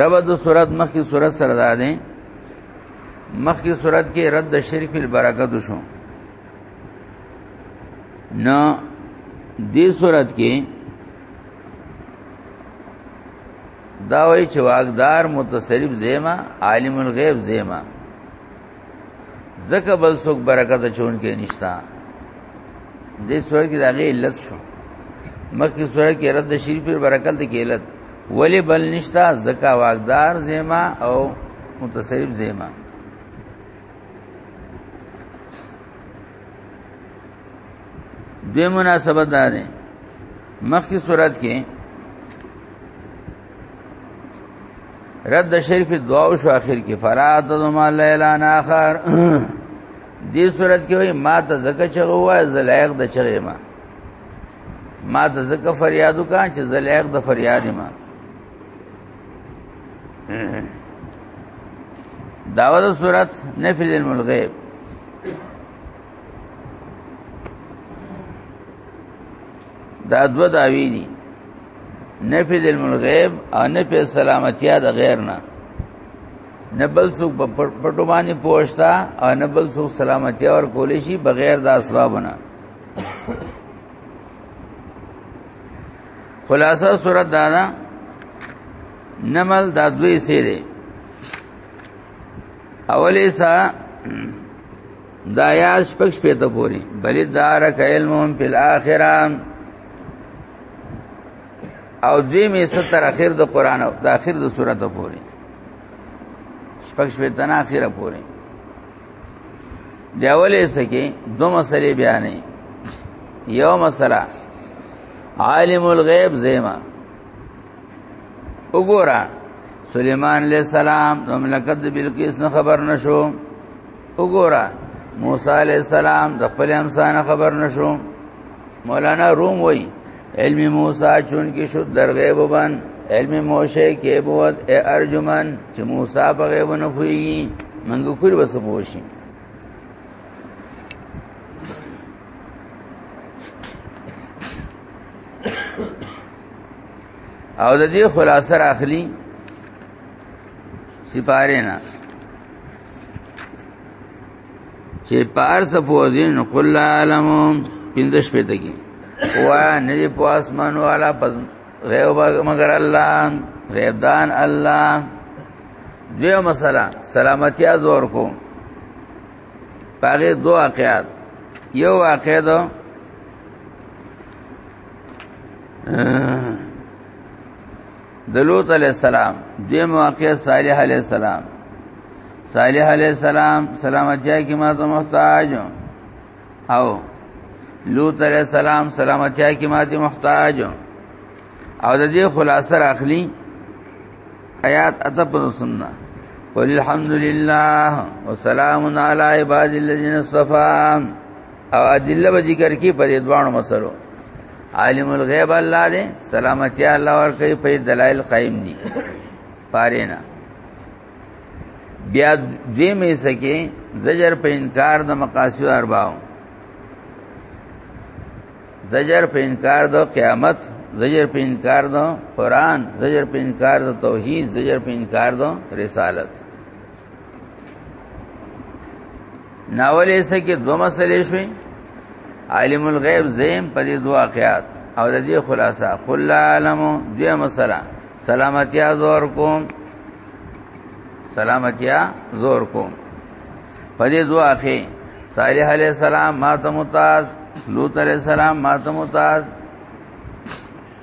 رب د صورت مخکې صورت سره ده ده مخکې صورت کې رد د شرک په برکت شو نه دې صورت کې دا وای چې واغدار متصرف زیما عالم الغیب زیما زکه بل څوک برکت چون کې نشتا دې سورې کې دغه علت شو مخکې سورې کې رد شریف پر برکت کې علت ولی بل نشتا زکا واقدار زیما او متصرف زیما دوی مناسبت دارې مخکې صورت کې رد شرک دعا او شو اخر کې فرات ذم لیلان اخر دې صورت کې وای ما ته زکه چغوا زلایق د چغې ما ما ته زکه فریادو کا چې زلایق د فریاد ما داوود صورت نفی علم الغیب دا دو داوی دي نفی د علم الغیب او نفی سلامتیا د غیر نه نه بل څوک په پټو باندې پوښتا او نه بل څوک سلامتی اور کولی شي بغیر د اسبابونه خلاصه صورت دا ده نمل دا دوی سي دي اولې سا دا یا شپږ شپې ته پوری بل دار کلمون په الاخره او دې می ستر اخر د قران او د اخر د سورته پوری شپږ شپې ته نه اخره پوری دی اولې سکه دو مسلې بیانې یو مسله عالم الغیب زیما وګوره سليمان عليه السلام د مملکت بلقیس نه خبر نشو وګوره موسی علی السلام د خپل انسان خبر نشو مولانا روم وای علم موسی چون کې شو در غیب وبن علم موشه کې بوت ای ارجمن چې موسی په غیب نه خوېږي منګ کور وسه پوښي او د دې خلاصه راخلی سپاره نه چې پارس پوزین قل علم پندش پته کی وا نه دی په اسمان والا پس غیب مگر الله غیب دان الله دیو مسله سلامتی از ور کو پاره دو واقعات یو واقع دو د لوط علی السلام د موقع صالح علی السلام صالح علی السلام سلامتی کی ما ته محتاج او لوط علی السلام سلامتی کی ما ته محتاج او د دې خلاصه اخلي آیات اتپن سننا قل الحمد لله وسلام علی عباد الذین اصطفى او ادله به ذکر کی په دې دوانو مسلو عالم الغیب الله دې سلامتی الله ور کوي په دلایل قائم دي پاره نه بیا دې مې سکے زجر په انکار د مقاصد ارباو زجر په انکار د قیامت زجر په انکار د قران زجر په انکار د توحید زجر په انکار د رسالت ناولې سکه دوه مسلې شوي عالم الغیب زیم په دې دوه واقعات او د دې خلاصه قل لا علم دې مسله سلامتیا زور کوم سلامتیا زور کوم په دې دوه اخی صالح علی السلام ما ته متاز لوط علی السلام ما ته متاز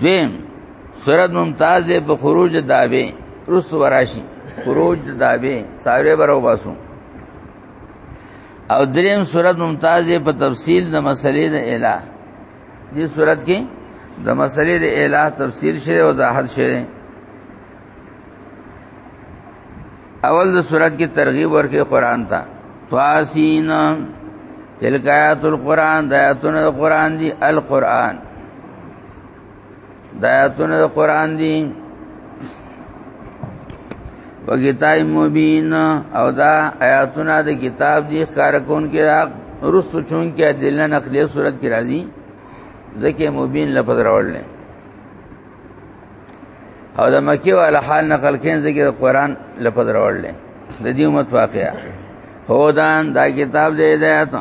دویم سورت ممتاز دی په خروج دابه رس وراشي خروج دابه ساوی برو باسو او دریم سورت ممتاز دی په تفصیل د مسلې د الہ دې سورت کې د مسلې د الہ تفصیل شوی او وضاحت شوی اول د صورت کې ترغیب ورکې قران ته طاسین تلک آیات القرآن د آیاتونو د قرآن دی القرآن د آیاتونو د قرآن دی و کتاب مبین او دا آیاتونه د کتاب دی خارکون کې حق رسو چون کې ادله نقلیه صورت کې راځي ځکه مبین لفظ راوړل او د مکی والا حال نقل کین ذکر قرآن لپد راوړل د دې امت واقعا هودان دا کتاب دې هدایت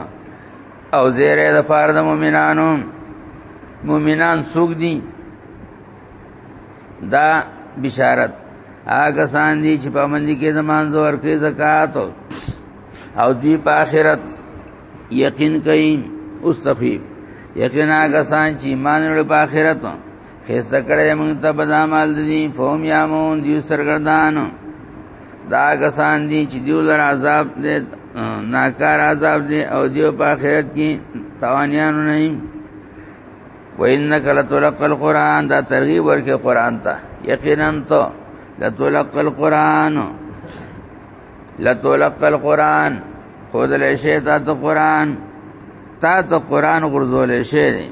او زیره د پار د مؤمنانو مؤمنان سوق دي دا بشارت هغه سان دي چې په منځ کې زمان زور کې زکات او دوی په آخرت یقین کوي اوس تخیب یقینا هغه سان چې ایمان لري په آخرت خیست کړی مونږ ته بدامال دي فهم یامون دی سرګردان دا کسان دي چې دیو لر عذاب دې ناکار عذاب دې او دیو په آخرت کې توانیان نه وي وانک لتلقى القران دا ترغیب ورکه قران ته یقینا ته لتلقى القران لتلقى القران خود له شیطان ته قران تا ته قران غرزول شي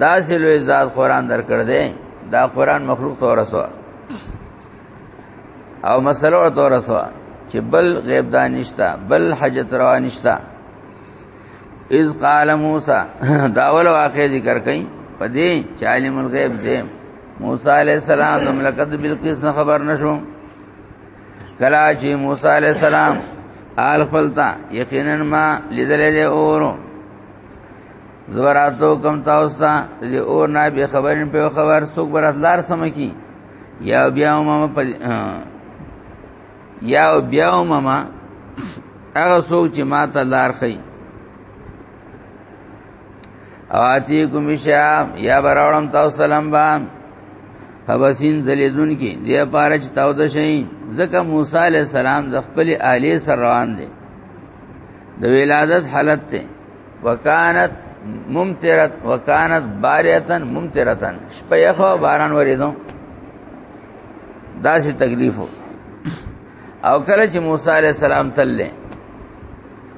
دا سلوې ذات قران درکړ دې دا قران مخلوق ته ورسو او مسله ورته ورسو چې بل غیب دانشتا بل حاجت روا نشتا اذ قال موسی داول واقع ذکر کئ پدې چې عالم الغیب زم موسی علیہ السلام د ملکت بلقیس نه خبر نشو کلا چې موسی علیہ السلام آل خپلتا یقینا ما لیدلې اورو زبراتو کم تاسو ته دې اور نه به خبرین په خبر سوق برات لار سم کی یا بیا ما په یا بیا ما هغه سوق چې ما ته لار خي اواتی کوم شام یا براوړم تاسو سلام با حبسین زلیدون کی دی پاره چې تاو د شي زکه موسی علی السلام د خپل اعلی سره روان دي د ولادت حالت ته وکانت ممترت وکانت باریتن ممترتن شپه یخو باران وریدو داسې تکلیف او کله چې موسی علی السلام تللې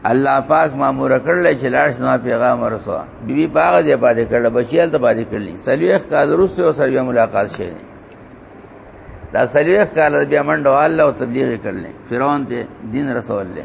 الله پاک مامور کړل چې لاړ شنو پیغام ورسوه بیبي پاغه دی پاتې کړل بچیل ته پاتې کړلی سلويخ کال روسه او سره ملاقات شي دا سلويخ کال بیا منډو الله او تبلیغ کړل فرعون ته دین رسول له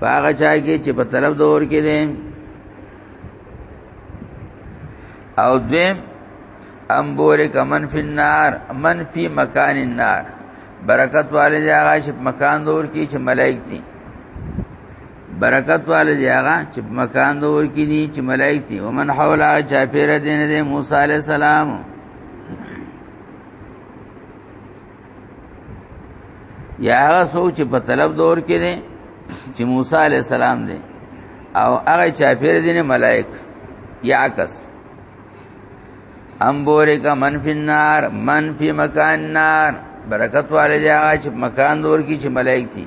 پاغه چا کې چې په طلب د اور کې دي او دویم امبور کمن فی النار من فی مکان النار برکت والے دی هغه چې مکان دور کې چې ملائک دي برکت والے دی هغه چې مکان دور کې دي چې ملائک دي ومن حولا چا پیر دین دی موسی علی السلام یا هغه سوچ چې په طلب دور کې دي چې موسی علی السلام دي او هغه چا پیر دي نه ملائک یا عکس ام بوره کا من فی النار من فی مکان نار برکت والے دی هغه چې مکان دور کې چې ملائک دي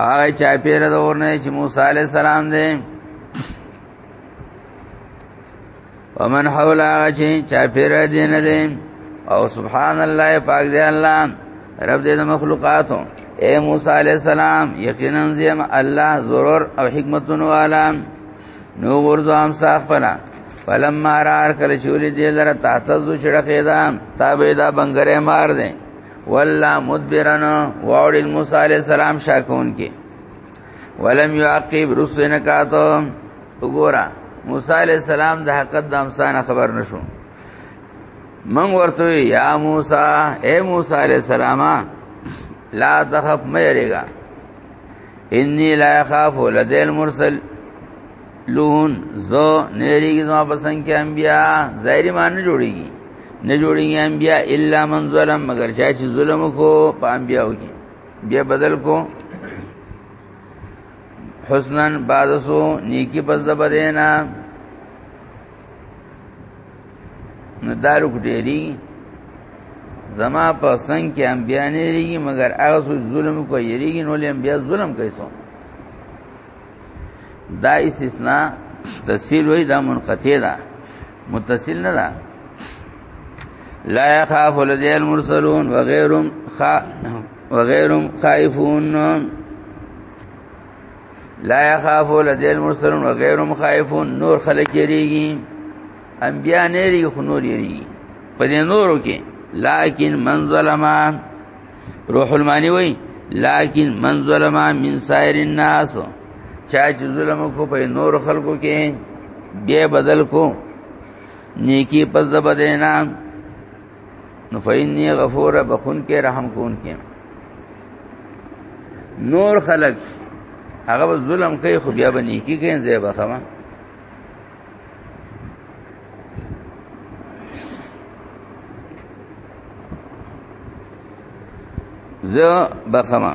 هغه چا پیر دور نه چې موسی علی السلام دي ومن حول هغه چې چا پیر دې نه دې او سبحان الله پاک دې الله رب دې مخلوقاتو اے موسی علیہ السلام یقینا زم الله ضرور او حکمتون والا نو ورځو هم صاف پنا فلما رار کل چولی دې لره تاتزو چړخې دا تابې دا بنگره مار دې ولا مدبرن واوړ موسی علیہ السلام شاکون کې ولم يعقب رسل نکاتو وګوره موسی علی السلام د حقیقت د امسانه خبر نشو من ورته یا موسی اے موسی علی السلام لا تخف مېریګا انی لا خاف لدی المرسل لون زو نېریګي زما پسند کې انبیا ظاهری مان نه جوړیږي نه جوړیږي انبیا الا من ظلم مگر چا چې ظلم کو په انبیاو کې بیا بدل کو حسنن بادسو نیکی پس د بدینا نو دارو کټیری زما په سنگ کې انبیا نه لري مګر هغه څو ظلم کوي یریږي نو لیم بیا ظلم کوي سو دا استثناء تسهیل وای دا منقطع ده متصل نه ده لا يخاف لدي المرسلون وغيرهم خ وغيرهم خائفون لا يخافوا لدي المرسلون وغيرهم خائفون نور خلق يريږي انبياء نه يريږي خو نور يريږي په دې نورو کې لكن من ظلم روح المانی وای لكن من ظلم من سائر الناس چا چې ظلم کو په نور خلقو کې به بدل کو نیکی پس د بدینا نو فینی غفور بخون کې رحم کون کې نور خلق هغه ظلم کوي خو بیا به نیکی کوي زه به خما زه بخما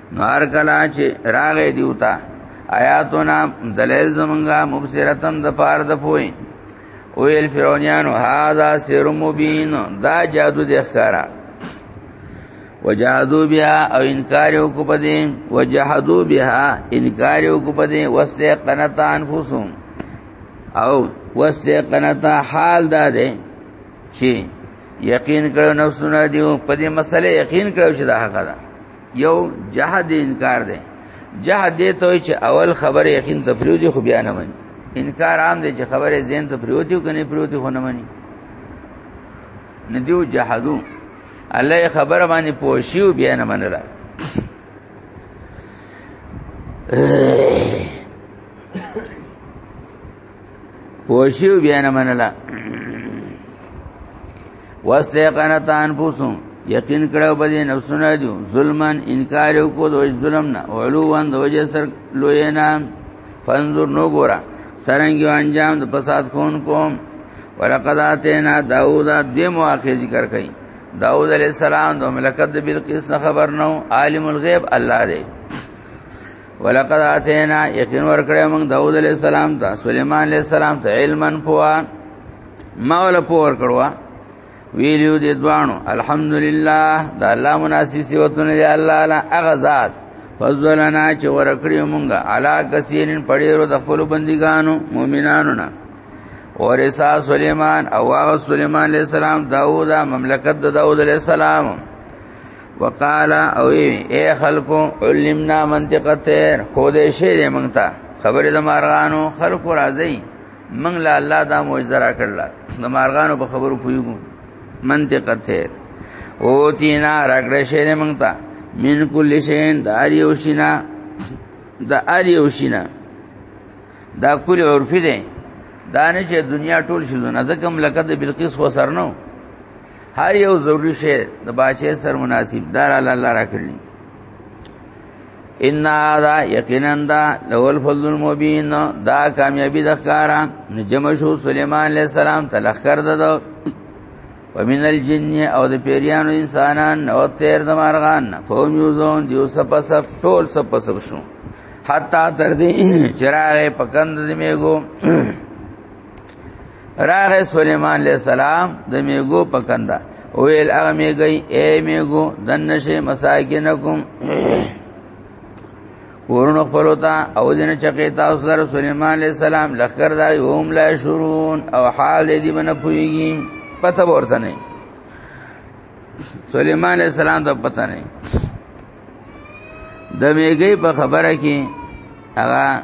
نار کلا چې راغې دیوتا آیاتنا دلیل زمنګا مبصرتن د پار د پوي ویل فرعونانو هاذا سر مبین دا جادو د ښکارا وجادو بها او انکار یو کو پدې وجحدو بها انکار یو کو پدې واستقنت انفسهم او واستقنت حال دا ده چې یقین کړو نفسونه دیو پدې مسله یقین کړو چې دا حق ده یو جهاد انکار دی جهاد دی ته چې اول خبره یقین تفریدی خو بیا نه مني انکار عام دی چې خبره زین ته پریوتی کني پریوتی خو نه مني ندیو جهادو الله خبره باندې پوښیو بیا نه منله پوښیو بیا نه منله واستيقنت انفسهم یقین کړو به دې نفسونه دي ظلمن انکار وکړو دوی ظلم نه علوان دوی سر لوی نه فنظر نو ګورا سرنګ انجام د فساد کون کوم ولقد اتینا داوود د مواخذ ذکر کړي داوود علیہ السلام د ملکت د بلقیس نه خبر نو عالم الغیب الله دی ولقد اتینا یقین ورکړې موږ داوود علیہ السلام ته سليمان علیہ السلام ته علمن پوان ما ولا پور کړوا ویلیو دې دوانو الحمدلله دا الله مناسب صفاتونه دی الله الا اغزاد فضلنا چې ورکړیو مونږه علا کثیرن پړیرو د خپل بندګانو مؤمنانو نه ورثا سليمان او هغه سليمان عليه السلام داوود مملکت د داوود عليه السلام وقال او اے خلقو علمنا منطقه تیر خو دې شی دې مونږ ته خبره د مارغانو خلقو راځي موږ له الله دا معجزه را کړل د مارغانو په خبرو پویګو منطق ته او تینا راګړې شې موږ ته من کل شین د اریو شینا د اریو شینا دا کل عرفی دی دا نه چې دنیا ټول شي نه ځکه هم لکه د بلقیس خو سر نو هر یو ضروری شی د باچې سر مناسب دار الله را کړی ان هذا یقینا دا لول فضل المبین دا کامیابی د ښکارا نجم شو سليمان عليه السلام تلخر ددو ومن الجن او د پیریانو انسانان او تیر د مارغان فهم یوزون دیو سپ سپ ټول سپ سپ شو حتا تر دې چراغ پکند دې میګو راغه سليمان عليه السلام د میګو پکندا ویل هغه میګي اے میګو دنشه مساکینکم ورونو خپلو ته او دین چقې تاسو لپاره سليمان عليه السلام لخر دا یوم لا شرون او حال دې باندې پويږي پته ورته نه سليمان عليه السلام ته پته نه د میګي په خبره کې هغه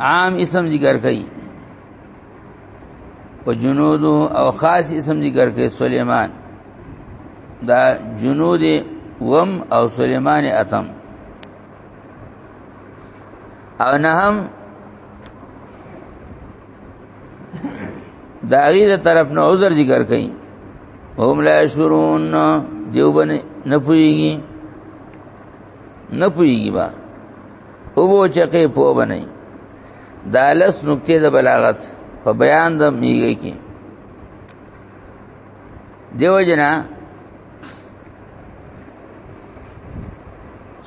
عام اسم ذکر کړي په جنود او خاص اسم ذکر کړي سليمان دا جنود وم او سليمان اتم او نه هم دا غیر طرف نه عذر ذکر کړي هم لا شرون دیوبن نه پويږي نه پويږي با او بو چکه پو بنئ دا لس نقطې د بلاغت په بیان د میږي کې دیو جنا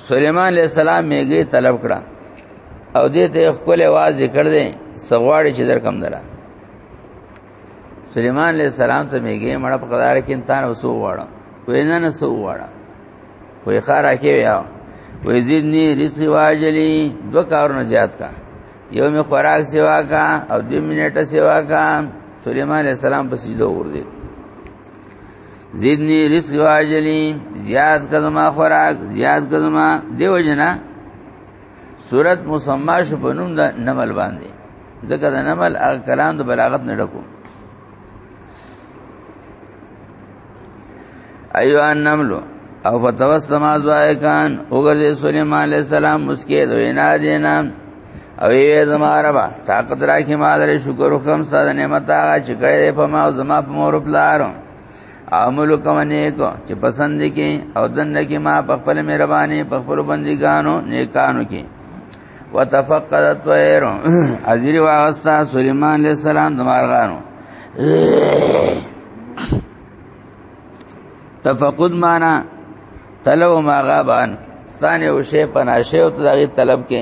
سليمان عليه السلام میږي طلب کړه او دې ته خپل आवाज ذکر دې سغواړي چې در کم دلا سليمان عليه السلام ته میګه مړ په قدار کې انسان وسو واړه وینا نه سو واړه وې خارا کې ویا وې زیدنی رزق واجلی دو کارونه زیات کا یو می خوراک سیوا کا او دو منټه سیوا کا سليمان عليه السلام په سیلو ور دي زیدنی رزق واجلی زیاد کزما خوراک زیاد کزما دیو جنا صورت مسما شو په نوم د نمل باندې ځکه د نمل هغه کلام د بلاغت نه ډکو ایو ان نمل او فتوسم ازوایکان وګرځي سليمان عليه السلام مسکه دوی نه دینا او یې زماره با طاقت راکې ما درې شکر وکم ساده نعمت هغه چې کړې په ما او زما په مور پلارم عمل کوم نیک چې پسند کې او دنه کې ما په خپل مهرباني په خپل بندګانو نیکانو کې وتفقد الطير ازیر واغستا سليمان عليه السلام د مارغانو تفقد معنا طلب ما غابان ستانه او شی پناشه او دغه طلب کې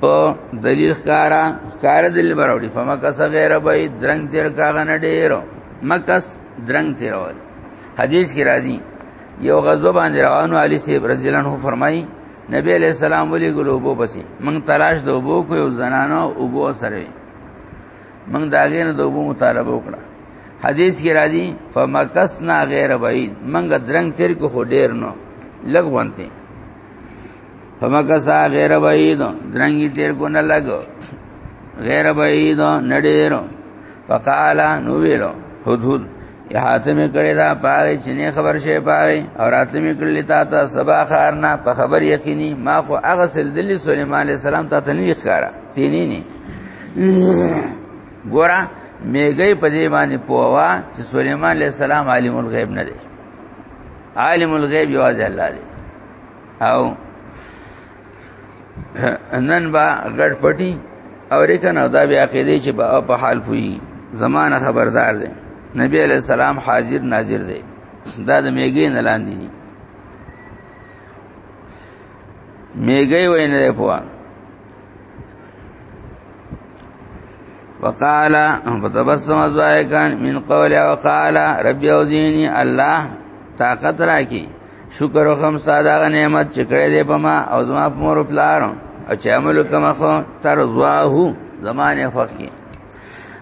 په دلیل ښکارا ښکار دلیل براوړي فمکس غیر بای درنګ تیر کاغه نه ډیرو مکس درنګ تیر ول حدیث کې راځي یو غزو باندې روانو علی سی رضی الله عنه فرمایي نبی علیہ السلام ولي ګلوبو پسې موږ تلاش د وبو کو یو زنانو وبو سره موږ داګه نه د وبو مطالبه وکړه حدیث کې راځي فمکسنا غیر بعید موږ درنګ تیر کو خو ډیر نو لګ وانته فمکسا غیر بعید درنګی تیر کو نه لګو غیر بعید نډیرو فقالا نو ویلو حدود احاطه می کړی دا پاره چې نه خبر شي پاره او راتل می کړی تا ته سبا خار نه په خبر یقیني ما خو هغه سل دلی سليمان عليه السلام ته ته نه ښکارا تینی نه ګورا میګی په دې باندې پووا چې سليمان عليه السلام عالم الغیب نه دی عالم الغیب یوازې الله دی او نن با غړ پټي او ریکنه دا بیا عقیده چې په حال پوي زمانہ خبردار دی نبی علیہ السلام حاضر ناظر دی دا د میګې نه لاندې دي میګې وینې پوهه وقال فتبسم ضائقا من قول وقال رب اوزيني الله طاقت راکي شکر وکم ساده نعمت چې کړې دې په ما او زما په مور پلار او چې عمل کوم خو تر زواه زمانه خوخ کې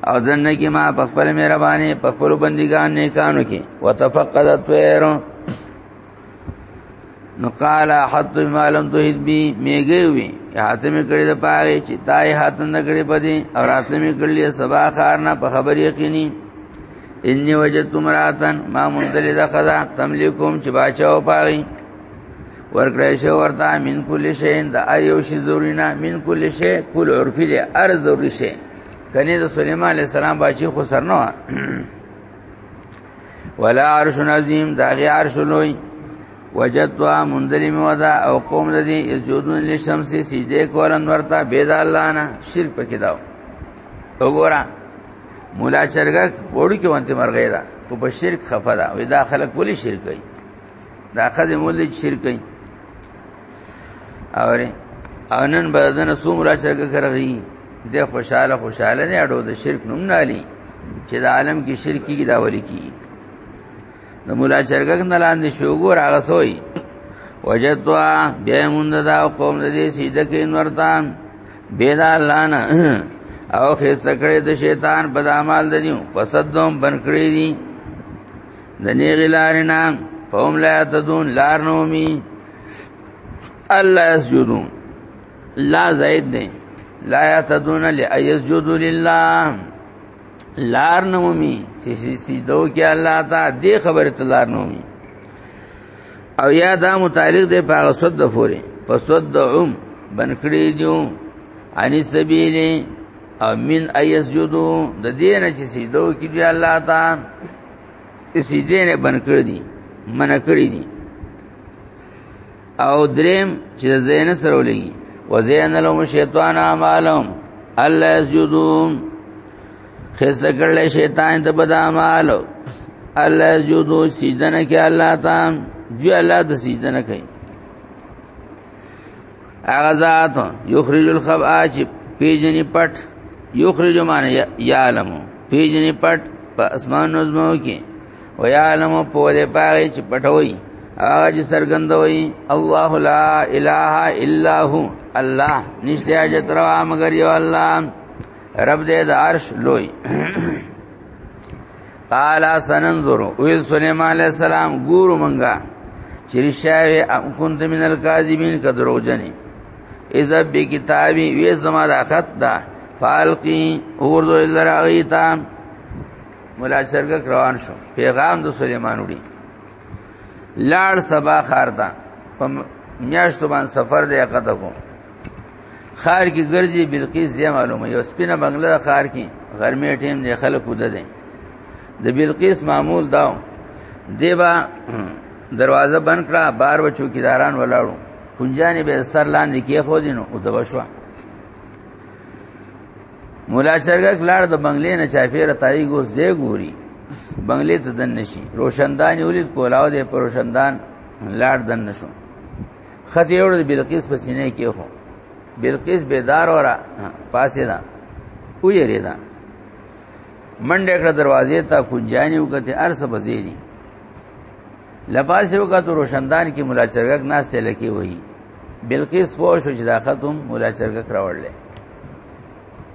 او ځنه کې ما په خپل مهرباني په خپل بندګان نیکانو کې وتفقدت وير نو قال حد ما لم تهد بي میګه وی هاته می کړی د پاره چې تای هاته نه کړی پدې او راته می کړی سبا خار نه په خبر یقیني انی وجدت مراتن ما منزل د خدا تملیکم چې باچاو پاغي ورکړې شو ورته من کل شی د ایو شی زورینا من کل شی کل عرفی دی ار زوری شی کني د سليمان عليه السلام باچی خو سرنو ولا عرش عظیم دا غی عرش لوی وجدوا منذری مودا او قوم لدی یسجدون للشمس سجده کول انور ته بيد الله نه شرک پکې داو وګورا مولا چرګ وړو کې وانت مرغې دا کو په شرک خفدا وې دا خلک ولی شرک کوي دا خزه مولې شرک کوي اوري او نن بدن سوم را شرک کرغي د خوشاله خوشاله نه اډو د شرک نوم نه علي چې د عالم کې شرکی کی دا ولي کی د مولا چرګک نه لاندې شوګور هغه سوی وجدوا بیا مونږ دا قوم دې سیده کې نورتان بيدا لانا او خسته کړې د شیطان په عمل د دیو پسدوم بن کړې دي د نیغی لارنا فهم لا تدون لار نومی الله یسجدون لا زید دی لا یتدون لایسجدوا لله لار نومی چې سیدو کې الله تا دې خبره ته لار نومی او یا دا متعلق دی په صد د فوري فصدعم بنکړي دیو انی سبیل او من ایسجدو د دې نه چې سیدو کې دی الله تا سیدې نه بن کړی دي من کړی دي او دریم چې زین سره ولګي وزین لهم شیطان اعمالهم الله یسجدون خس کړل شیطان ته بد اعمال الله یسجدون سیدنه کې الله تعالی جو الله د سیدنه کوي هغه ذات یخرج الخبا چې پیجنې پټ یخرج معنی یعلم پیجنې پټ په اسمان نظمو کې او یعلم په ولې پاره چې پټوي هغه چې سرګندوي الله لا اله الا هو الله نشته حاجت روا مگر یو الله رب دې د عرش لوی قال سننظر او سليمان عليه السلام ګورو منګه چې رشاوي ام كنت من الكاذبين کدرو جنې اذا به کتابي وې زما د خط دا فالقي اور ذو الا راغيتا مولا چرګ روان شو پیغام د سليمان وړي لاړ سبا خارتا میاشتو باندې سفر دی قطه کو خار کې ګرځي بلقیس یې معلومه یو سپینه بنگله خار کې غرمه ټیم دی خلک وده دي د بلقیس معمول داو دیبا دروازه بند کړه بار و چوکیداران ولاړو کنجانې به سر لاندې کې خو دینو او دوشوا مولا چرګک لاړ د بنگلې نه چاپیره تای ګو زی ګوري بنگلې ته دن نشي روشندان ولید کولاو دې پر روشندان لاړ دن نشو خط یې وړل بلقیس په سینې کې خو بلقیس بیدار اورا پاسې ده او یې ریدا منډه کړه دروازې ته کنجانی وکته ارس بزیری لپاسه وکته روشندان کې مولا چرګک نه سه لکی وای بلقیس پوه شو چې دا ختم مولا چرګک راوړل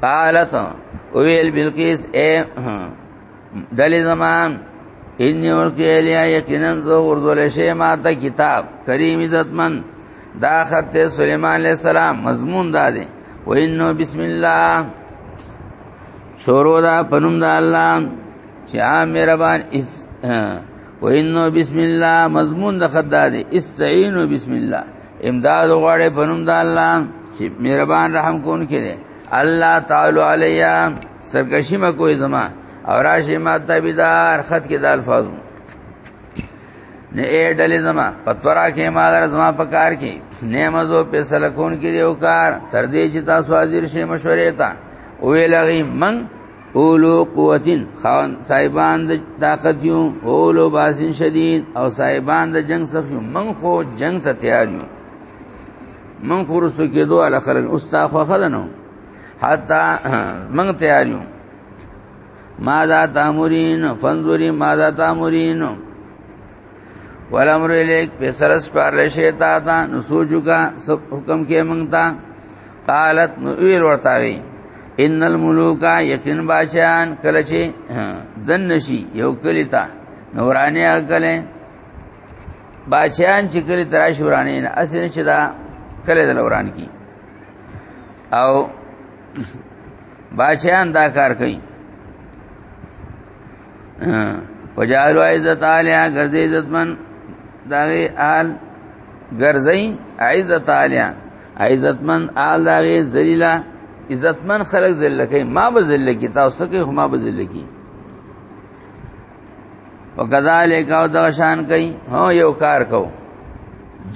قالت ویل بلقیس اے دلی زمان انی ورکی الیا یقینا زو ورزول شی ما ته کتاب کریم عزتمن دا خط سلیمان علیہ السلام مضمون دا دی و انو بسم الله شروع دا پنوم دا الله چې عام مهربان اس و انو بسم الله مضمون د خط دا دی استعینوا بسم الله امداد غواړي په نوم د الله چې مهربان رحم کون کړي الله تعالی علیا سرکشی ما کوئی زما او راشی ما تابیدار خط کې د الفاظ نه اے ډلې زما پتورا کې ما در زما په کار کې نعمتو په سلکون کې یو کار تر دې چې تاسو حاضر شئ مشورې ته وی لغی من اولو قوتین خان صاحبان د طاقت یو اولو باسن شدید او صاحبان د جنگ څخه یو من خو جنگ ته تیار یو من خو رسو کېدو علی خلک اوس تا خو خدنو حتا من تیار یو ماذا تامرین فنظری ماذا تامرین ولامر الیک په سر سپارل شي تا تا نو سوچو کا سب حکم کې مونږ تا قالت نو ویل ورته وی ان الملوک یقین بادشاہان کله چې دن نشي یو کلی تا نورانه اکلې بادشاہان چې کلی تراش ورانه نه اسنه چې دا کله د لوران کی او بادشاہان دا کار کوي وجعلوا عزت عالیا ګرځي عزتمن داغه آل ګرځي عزت عالیا عزتمن آل داغه ذلیلا عزتمن خلق ذل کوي ما به ذل کی تاسو کې هم ما به ذل کی وکذالک او دا شان کوي هو یو کار کو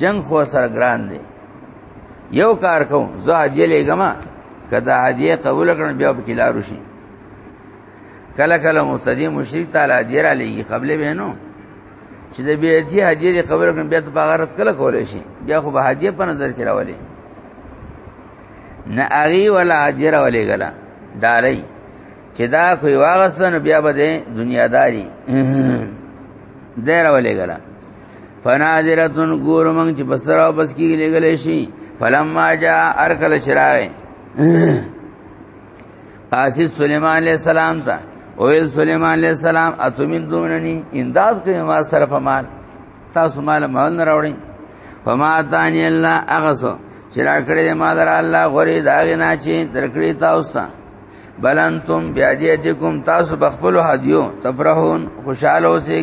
جنگ خو سره ګران دی یو کار کو زه هدیه لګما کدا هدیه قبول کړم بیا په کلارو شي کله کله مبتدی مشرک تعالی دی را لګي قبل به نو چې د بیعتی هدیه دی قبول کړي بیا ته بغارت کله کولې شي بیا خو به هدیه په نظر کې راولي نه اغي ولا هدیه راولې غلا دالای چې دا کوئی واغستنه بیا به دنیا داری دی راولې غلا فناظرتن ګور مونږ چې بسر او بس کې لګلې شي فلما جاء ارکل شرای قاصد سليمان عليه السلام ته اویل سليمان عليه السلام اتمن دونني امداد کوي ما سره په مال تاسو مال مال نه راوړي فما تانی الله اغسو چې را کړې ما در الله غوري داغه نه چې درکړې تاسو ته بلنتم بیادیتکم تاسو بخپل هدیو تفرحون خوشاله اوسئ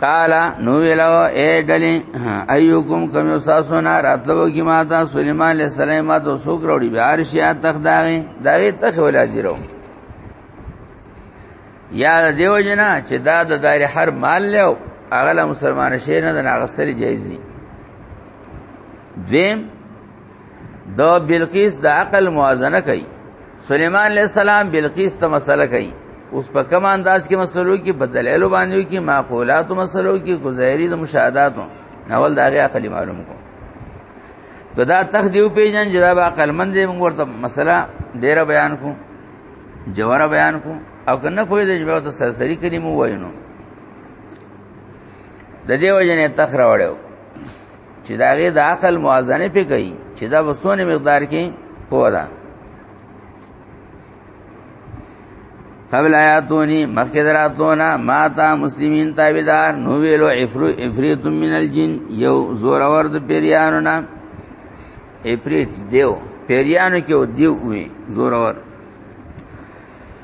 قال نو ویلو اے ډلی ایوکم کم یو ساسو نه راتلو کی ماتا سليمان علیہ السلام ما تو سوک روړي بهر شیا تخ داغه داغه تخ ولا جیرو یا دیو جنا چې دا د دار هر مال له اغل مسلمان شي نه د ناغسل جایز دي دیم دا بلقیس د عقل موازنه کوي سليمان عليه السلام بلقیس ته مسله کوي اوس په کوم انداز کې مسلو کې په دلایل باندې کې معقولات مسلو کې گزاري د مشاهدات نول دغه عقل معلوم کو کدا تخ دیو پیجن جدا با عقل مند موږ ورته مسله ډیر بیان کو جواره بیان کو او کنه کوی د جواب ته سرسری کلمه وایو د دې وجنه تخ راوړو چې دا غي د عقل موازنه پې کوي چې دا وسونه مقدار کې پوره قبل آیاتونی مخکې دراتونه ما تا مسلمین تابعدار نو ویلو افرو افریت من الجن یو زور اور د پیریانو نه افریت دیو پیریانو کې دیو وی زور اور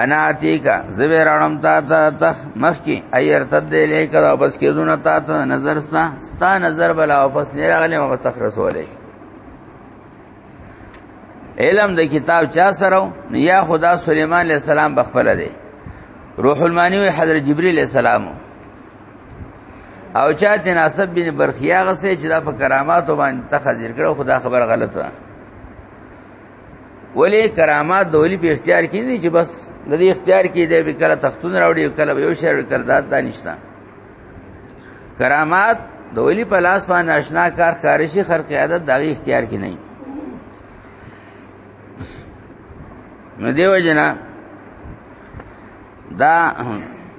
انا اتیکا زبیر اړم تا تا تخ مخ کی ایر تد لیک دا بس کی دون تا تا نظر ستا ستا نظر بلا واپس نه راغلی ما تخ رسولې علم د کتاب چا سره نو یا خدا سليمان عليه السلام بخپل دی روح المانی و حضرت جبريل عليه السلام او چا تناسب بن برخیا غسه چې دا په کرامات باندې تخذیر کړو خدا خبر غلطه ولی کرامات د ولی په اختیار کې نه چې بس د دې اختیار کې دی به کله تختون راوړي کله به یو شی راوړي کله دات دانشتا کرامات د ولی په لاس باندې آشنا کار خارشي خر قیادت د اختیار کې نه نو دیو جنا دا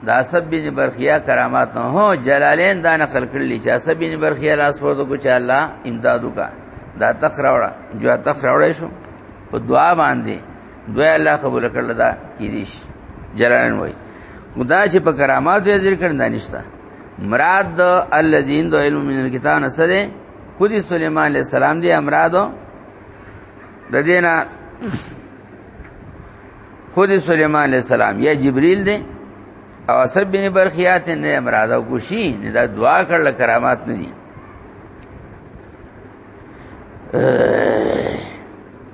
د عصب بن برخیا کرامات نه هو جلالین دا نقل کړل چې عصب بن برخیا لاس پورته کو چې الله امداد وکا دا تخراوړه جو تخراوړې شو په دعا باندې دوی الله قبول کړل دا کیدیش جلالین وای خدا چې په کرامات یې ذکر کړل دانشتا مراد د الذین د علم من الكتاب نه سره خودی سليمان عليه السلام دی امرادو د دینه خود سليمان عليه السلام یا جبريل دی او اسب بن برخیات نه امراض او کوشي نه دا دعا کړل کرامات نه دي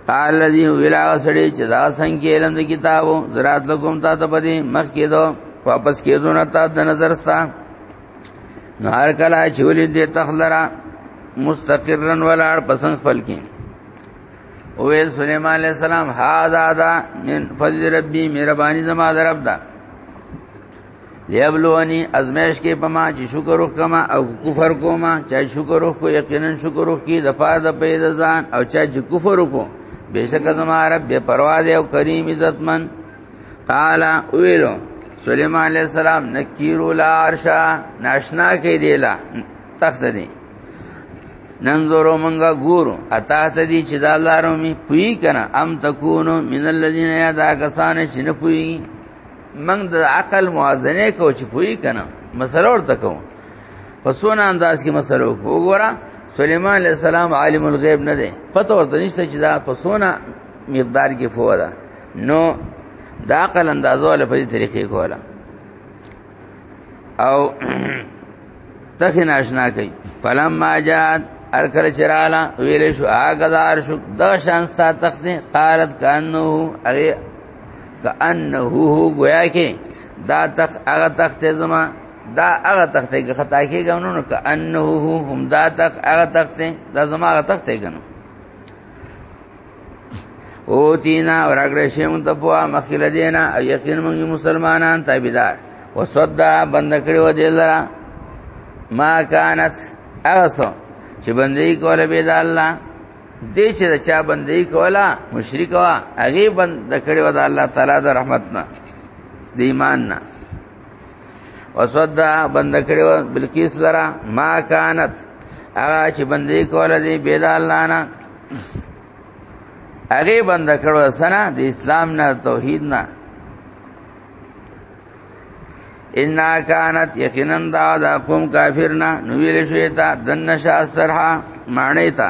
الذي ولا سړي چې دا څنګه علم د کتابو زرات لګوم تا ته پدې مخ کېدو واپس کېدو نه تا د نظر ستا نو هر کله چې ولې دې تخلرا مستقرن ولاړ پسند خپل کې او ویل سليمان عليه السلام هاذا دا من فضل ربي مهرباني زما درب دا لیبلونی ازمیش کې پما چې شکر وکما او کفر کوما چې شکر وکو یقینا شکر وکي د پاره د پیدا ځان او چې کفر وکو بیشک زما رب بے پروا دی او کریم عزتمن قال ویلو سليمان عليه السلام نکیرو لارشا ناشنا کې دیلا تخت دی نن زورو منګه ګورو اتا ته دي چې دا لارو می پوي کنه ام تکونو من الذين يدا کسان چې نه پوي منګ د عقل موازنه کو چې پوي کنه مسله ورته کو پسونه انداز کې مسله وګوره سليمان عليه السلام عالم الغيب نه دی پته ورته نشته چې دا پسونه مقدار کې فوره نو دا عقل اندازو له په طریقې کوله او تخی ناشنا کوي فلم ما جات ار کر چرالا ویل شو اګدار شو د شان ستا تخت قالت کانه اغه کانه هو گویا کې دا تخ هغه تخت زما دا هغه تخت کې خطا کې غنو نو کانه هم دا تخ هغه تخت دا زما هغه تخت کې غنو او تینا ورګړې شیم ته په مخکې لدینا او یقین موږ مسلمانان تابعدار وسودا بند کړو دې لرا ما کانت اغسو چې بندې کوله به د الله دې چې چا بندې کوله مشرک وا هغه بند کړو د الله تعالی د رحمت نه د ایمان نه وسودا بند کړو بلقیس لرا ما کانت هغه چې بندې کوله دی بيد الله نه هغه بند کړو سنا د اسلام نه توحید نه ان کانت یقینا دا دا قوم کافرنا نو ویل شوی تا دنه شاسرها معنی تا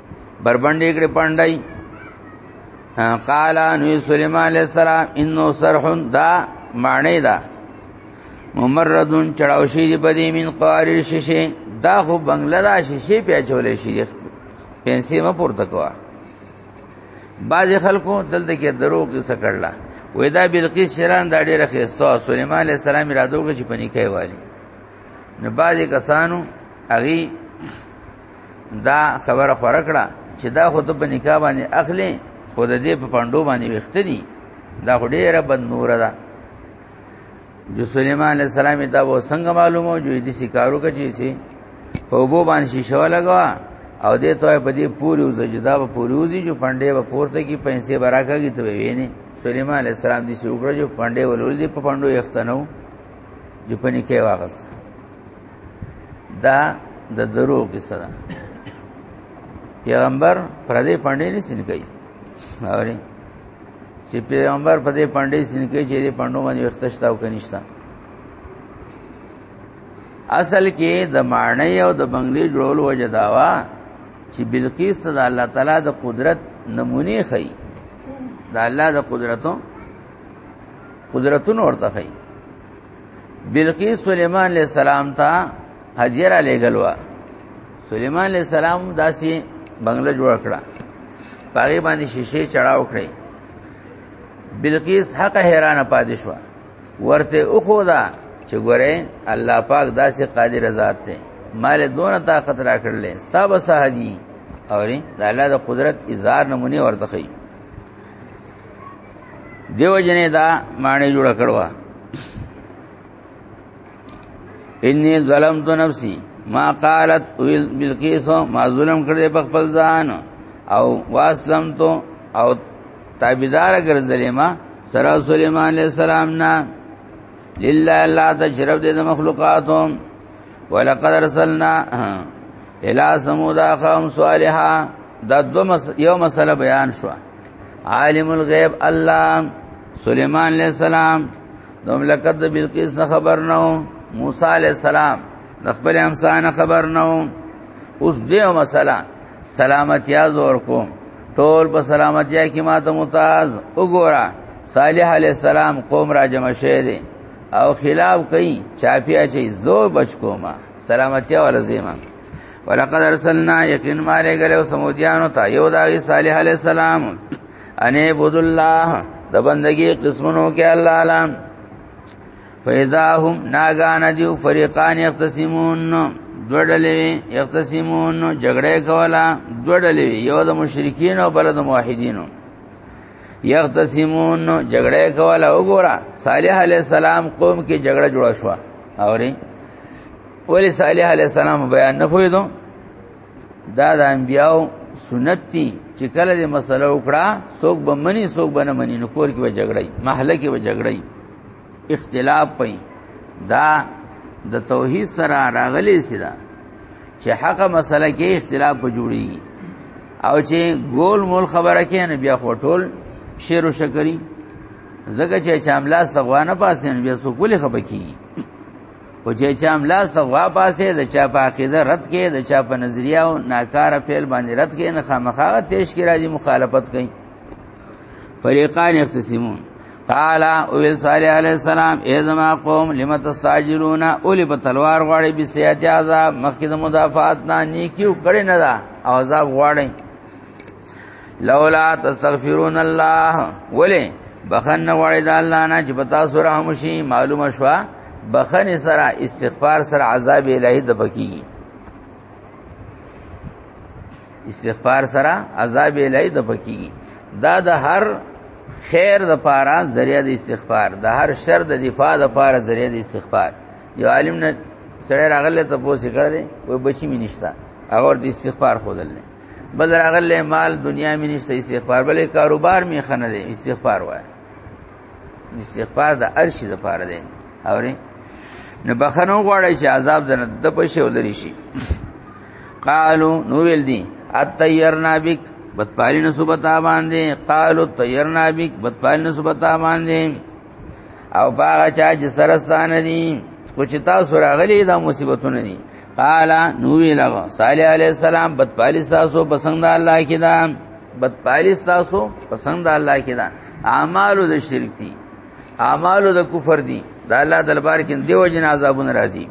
بربندې کړې پاندای قال نو سليمان عليه السلام انه سرح دا معنی دا ممردون چړاو شي دی پدې من قاریر شیشه دا خو بنگله دا شیشه پیچولې شي پنسي ما پورته کوا بعض خلکو دلته کې درو کې سکړلا وې دا بلقیس شران دا ډېر خېستا سليمان عليه السلام را دوګه چې پني کوي والی نو بعض کسانو هغه دا خبره خوره کړه چې دا خو ته په نکاح باندې اخلي خو د دې په پاندو باندې وختنی دا خو ډیره بد نور ده جو سليمان عليه السلام دا و څنګه معلومو جو دې شکارو کچې شي په وبو باندې شیشه لګوا او دې ته په دې پوری او زجدا په پوری وزي جو پاندې په پورته کې پیسې براکاږي ته ویني سليمان عليه السلام دې شوګړه جو پاندې ولول دې په پاندو یختنو چې په نکاح واغس دا د درو کې سره پیغمبر پر دې پاندې نه سین کوي اوري چې پیغمبر په دې پاندې سین کوي چې دې پاندو باندې وخت شته او کنيشتا اصل کې د معنی او د بنگلې جوړول وجه داوا چې بلقیس د الله تعالی د قدرت نمونه خي د الله د قدرتو قدرتونه ورته خي بلقیس سليمان عليه السلام ته هدیه را لېګلوا سليمان عليه السلام داسي بنگله جوړ کړه پاغي باندې شیشه چړاو کړې بلقیس حق حیران پاتې شو ورته او خدا چې ګوره الله پاک داسې قادر ذات دی مال دونه طاقت را کړل ستا به سهدي اوري د الله د قدرت اظهار نمونه ورته خي دیو جنې دا معنی جوړ کړو انی ظلمت نفسی ما قالت بلقیس ما ظلم کړې په خپل ځان او واسلم تو او تابعدار ګرځلې ما سره سليمان عليه السلام نا لله الله تشرف دې مخلوقاتو ولقد ارسلنا الى ثمود اخهم صالحا دا دو مس... یو مسله بیان شو عالم الغیب الله سلیمان علیہ السلام د مملکت د بلقیس نه خبر نه موسی علیہ السلام د خپل همسانه خبر نه اوس دیو مسله سلامتیا زور کوم ټول په سلامتیا کې ماته متاز وګوره صالح علیہ السلام قوم را جمع شه دي او خلاف کوي چاپی اچي زو بچ کوما سلامتیا ولزیمه ولقد ارسلنا یقین ما لګلو سمودیانو ته یو دا صالح علی السلام ان عبد الله د بندگی قسمونو کې الله علام فیدا هم ناغان دیو فریقان یختصمون دوړلې یختصمون جګړه کولا دوړلې یو د مشرکین او بل د موحدینو یختصمون جګړه کولا وګوره صالح علی السلام قوم کې جګړه جوړه شو اوري ولی صالح علیہ السلام بیان نه پویدو دا د انبیاو سنت دي چې کله دې مسله وکړه څوک به منی څوک به نه منی نو کور کې به جګړه وي محله کې به جګړه وي اختلاف پي دا د توحید سره راغلي سره چې حق مسله کې اختلاف به جوړي او چې ګول مول خبره کې نه بیا خټول شیر او شکری زګه چې چاملا سغوانه پاسین بیا سو کولی خبکی او چې چا املاس ته غوا پاسې د چا په عقیده رد کې د چا په نظریه او ناکاره فعل باندې رد کې نه خامخا تیش کې راځي مخالفت کوي فریقان یختصمون قال او صالح علیہ السلام اے زما قوم لم تستعجلون اولی په تلوار غواړي به سیات عذاب مخکې د مدافعات نه نیکیو کړي نه دا عذاب غواړي لولا تستغفرون الله ولی بخن وړي د الله نه چې پتا سره همشي معلومه شوا بخن سره استغفار سره عذاب الهي د بکی استغفار سره عذاب الهي د بکی دا د هر خیر د پاره ذریعہ د استغفار د هر شر د دفاع د پاره ذریعہ د استغفار یو عالم نه سره راغله ته پوسې کړې وای بچی مې نشتا اور د استغفار خودل نه بل راغله مال دنیا مې نشته استغفار بلې کاروبار مې خنه دی استغفار وای استغفار د ارشي د پاره دی اوري نه بخنو غواړي چې عذاب دنه د پښې ولري شي قالو نو ویل دي اتیرنا بک بدپالی نسبتا باندې قالو تیرنا بک بدپالی نسبتا باندې او باغ چا چې سرستان دي خو چې تاسو راغلي دا مصیبتونه دي قال نو وی لغو صالح علی السلام بد پالی تاسو پسند الله کی دا بد پالی تاسو پسند الله کی دا اعمال د شرک دي اعمال د کفر دي دا الله دربار کې دیو جن عذابونه راځي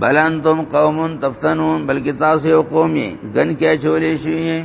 بل انتم قوم تفتنون بلکې تاسو یو قوم یې ګن کې چولې شوی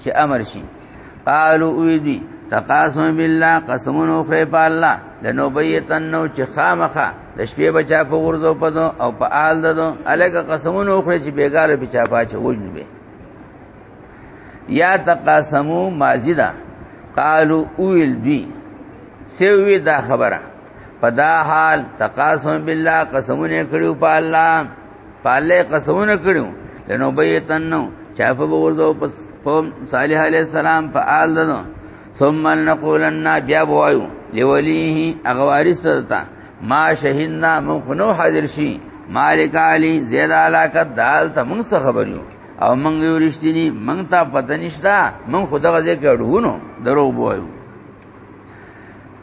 چې امر شي قالو وی دی تقاسم بالله قسمونو خره په الله لنو بیتن نو چې خامخه د شپې بچا په ورځو پدو او په آل ددو الګه قسمونو خره چې بیګاله بچا پاچ وژني به یا تقاسمو مازیدا قالو اویل دی سوی دا خبره پدا حال تقاسم بالله قسمونه کړو په الله پاله قسمونه کړو لنو بیتنو چا په ورځو پس په صالح علی السلام په آل دنو ثم نقولن بیا بوایو لولیه اغواری ستا ما شهیدنا من خنو حاضر شي مالک علی زید علاقت دال ته موږ څه خبرو او موږ یو رښتینی موږ ته پته نشتا موږ خدغه ځکه ډوونو درو بوایو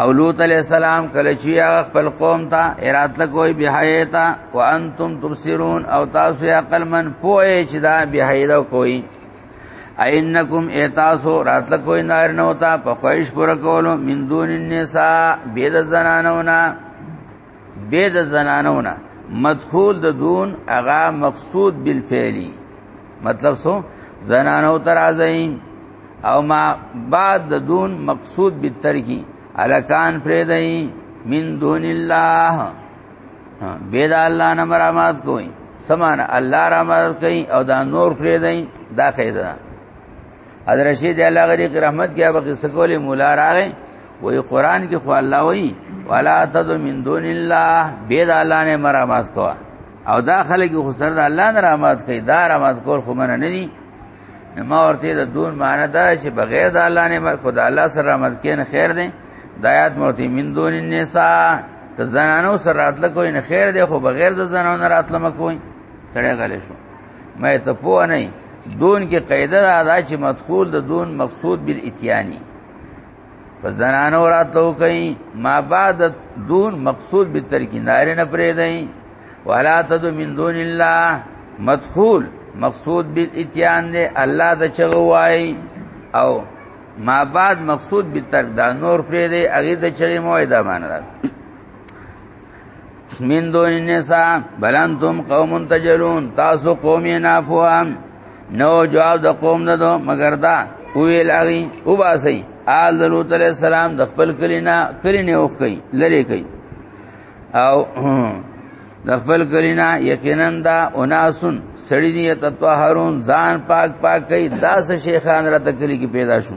او لوط علیہ السلام کله چې هغه خپل قوم ته اراده کوي بهایتا وانتم تبصرون او تاسو یا عقل من پوهه چې دا بهایدا کوي اینکم اتاسو راتل کوئی نار نه ہوتا په خواهش پر کولو من دون النساء بيد زنانونا بيد زنانونا مدخول د دون اغا مقصود بالفعلی مطلب سو زنانو تر ازین او ما بعد د دون مقصود به ترکی الکان فریدای من دون الله بيد الله نه مرامات کوي سمان الله رحمت کوي او دا نور فریدای دا قاعده ده حضرت رشید الله غری رحمت کیا بقی سکول مولا راغی وی قران کې خو الله وی ولا تد من دون الله بيد الله نه مرامات کوي او دا خلک خو سره د الله نه رحمت کوي دا رحمت کول خو منه نه دي نو ما ورته د دون معنی دا چې بغیر د الله نه مرکو د الله سره رحمت کین خیر دی د آیات مرته من دون النساء د زنانو سره راتل کوی نه خیر دی خو بغیر د زنانو نه راتل مکوئ سړی غلې شو مې ته پوه نه دون کې قاعده دا چې مدخول د دون مقصود بالاتیانی په زنانو راتلو کوي ما بعد دون مقصود به ترکی نارې نه پرې دی ولا تد من دون الله مدخول مقصود به اتیان دی الله د چغوای او ما بعد مقصود به تر دا نور پرې دی هغه د چغې موعده معنی ده من دون النساء بلنتم قوم تجلون تاسو قوم نه فهم نو جواب د قوم نه دو مگر دا او ویل اغي او باسي آل لوط علیہ السلام د خپل کلینا کلینه اوخ کوي لری کوي او د خپل کلینا یقینا دا اناسن سړی دی تطهرون ځان پاک پاک کوي داس شیخان را تکلی کی پیدا شو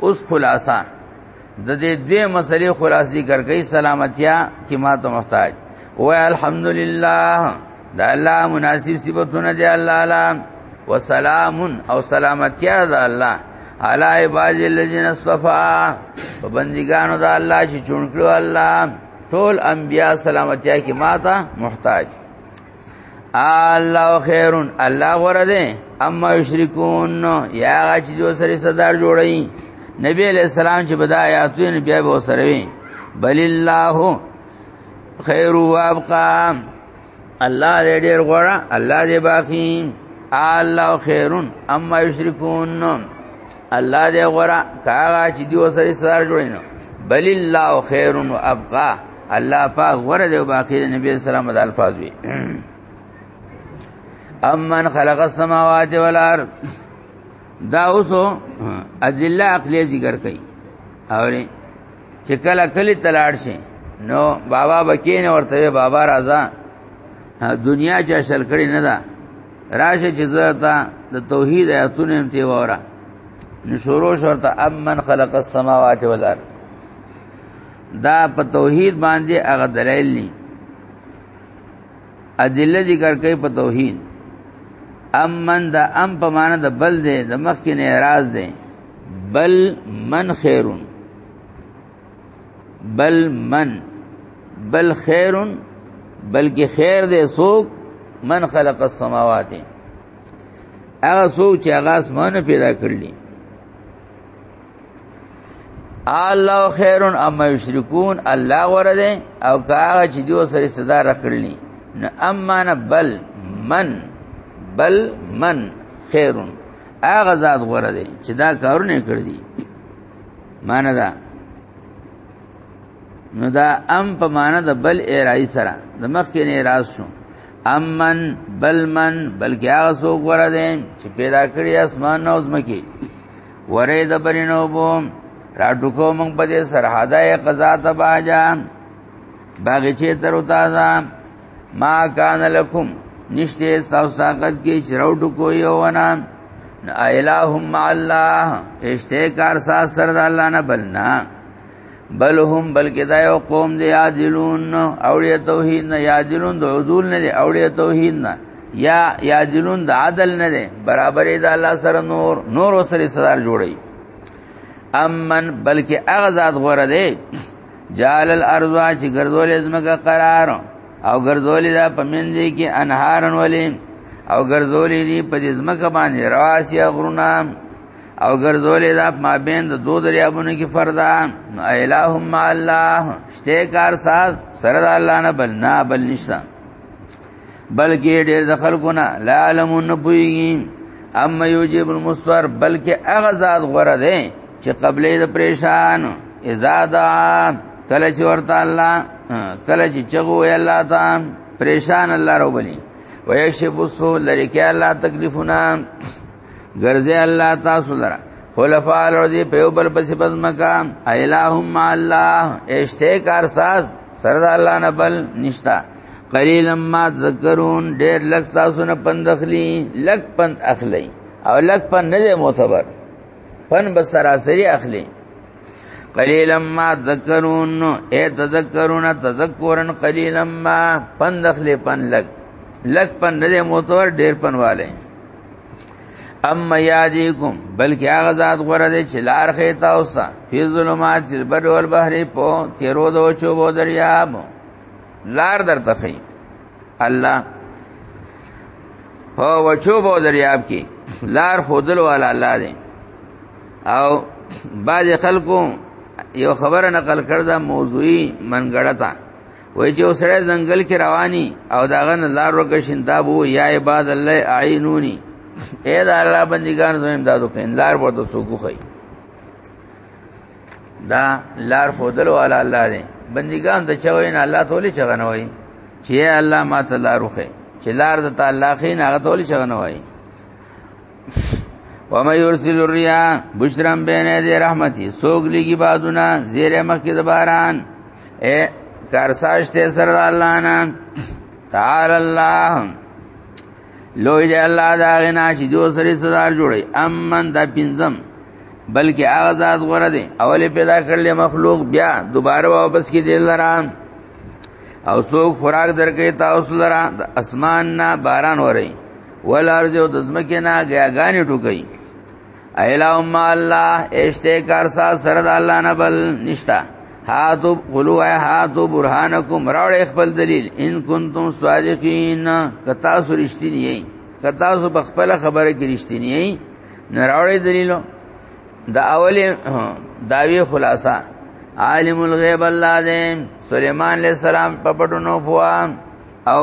اوس خلاصہ د دې دوه مسلې خلاص ذکر کوي سلامتیا کی ما ته محتاج و الحمدلله دا الله مناسب صفاتونه دی الله الا وسلام او سلامتیا دا الله علی عباد الذین اصطفى په بندګانو دا الله چې چون کړو الله ټول انبیا سلامتیا کی ما ته محتاج الله خیرون الله غره ده اما یشرکون یا غچ جو سره صدر جوړی نبی علیہ السلام چې بدا آیاتونه بیا به سره وی بل الله خیر و ابقا الله دې ډېر غوړه الله دې باقی الله خیرون اما یشرکون الله دې غوړه کاغه چې دی وسري سره جوړینو بل الله خیرون و ابقا الله پاک غره دی باقی د نبی اسلام د الفاظ وی امن خلق السماوات والارض دا اوسو ادله عقلی ذکر کړي اور چې کله کلی تلاړ شي نو بابا بکین ورته بابا راځه دنیا چې اصل کړي نه ده راشه چې زړه د توحید ایتونه هم تی وره نشورو شرط امن خلق السماوات والارض دا په توحید باندې هغه دلایل نه ادله ذکر کوي په توحید امن دا ام په معنا د بل دی د مخ کې نه اعتراض دی بل من خیرون بل من بل خیرون بلکې خیر دی سوک من خلق السماوات هغه سوک چې هغه اسمانه پیدا کړلی الله خیر اما یشرکون الله غره ده او کاغه چې دوی سره صدا رکړلی نه اما نه بل من بل من خیر هغه ذات غره ده چې دا کارونه کړی دي معنی دا نو دا ام په معنا د بل ایرای سره د مخ کې نه راز شو امن بل من بلکې هغه څوک ور دي چې پیدا کړی اسمان او زمکه ورې د برینو بو را ډکو مونږ په دې سرحدای قضا ته باجا باغچې تر تازه ما کان لکم نشته تاسو طاقت کې چرو ډکو یو ونه الہم الله اشته کار ساز سره د الله نه بلنا بل هم بلکې دا یو قوم دی یادلون اوړي توحید نه یادلون د عدول نه دی اوړي توحید نه یا یادلون د عدل نه دی برابرې د الله سره نور نور سره صدر جوړي امن بلکې هغه ذات غوړه دی جال الارض چې ګرځول ازمکه قرار او ګرځول دا پمن دی کې انهارن ولې او ګرځولې دي په دې ځمکه باندې رواسي غرونه او ګرځولې دا ما بین د دو دریابونو کې فردا الہم الله شته کار ساز سره د الله نه بل نه بل نشتا بلکې ډېر د خلکو نه لا علمون پويږي اما یوجب المستور بلکې هغه ذات غره ده چې قبلې د پریشان اذا دا کله چې ورته الله کله چې چغو الله تا پریشان الله روبلی ويشب السو لری کې الله تکلیفونه ګرځي الله تاسو لره خلفاء الارضی په بل پس پس مقام الہم الله اشته کار ساز سر د الله نه بل نشتا قلیل ما ذکرون ډیر لک تاسو نه پند اخلي لک پند اخلي او لک پند نه معتبر پن بس سراسری اخلي قلیلا ما تذکرون اے تذکرون تذکرن قلیلا ما پن دخل پن لگ لگ پن ندے موتور ډیر پن والے اما یادیکم بلکې هغه ذات غره دی چې لار خې تاسو ته فی ظلمات البر والبحر په تیرو دو چوبو دریاب لار درته خې الله په وچوبو دریاب کې لار خودل والا الله دی او بعض خلکو یو خبره نقل کړ دا موضوعي منګړه تا وای چې اوسړه ځنګل کې رواني او داغه نظر وکښین دا بو یا عباد الله عینونی اے دا الله بندگان زو امداد وکین لار ورته سوکو خی دا لار خودل والا الله دی بندگان ته چوین الله تولی چغنه وای چې الله ما ته لار وخی چې لار د تعالی خین هغه تولی چغنه وای وما يرسل الرياح بشرا بين يدي رحمتي سوق لګي بادونه زیره مخکې د باران اے کارساش ته سره الله نه تعال الله لوی دی الله دا غنا چې دو سره صدر جوړي امن دا پنځم بلکې هغه ذات غره دی اولې پیدا کړل مخلوق بیا دوباره واپس کې دی لرام او څوک خوراک درکې تاسو لرا د اسمان نه باران وره ولارځ او د زمکه نه غیاګانې ټوکي ایلهم الله اشته کار سا سره د الله نه بل نشتا هاتو قلو هاتو برهانکم راړ خپل دلیل ان کنتم صادقین کتا سرشتنی یی کتا سو بخپل خبره کې رښتینی یی نه راړ دلیلو د اول داوی خلاصہ عالم الغیب الله دې سليمان عليه السلام په پټونو فوا او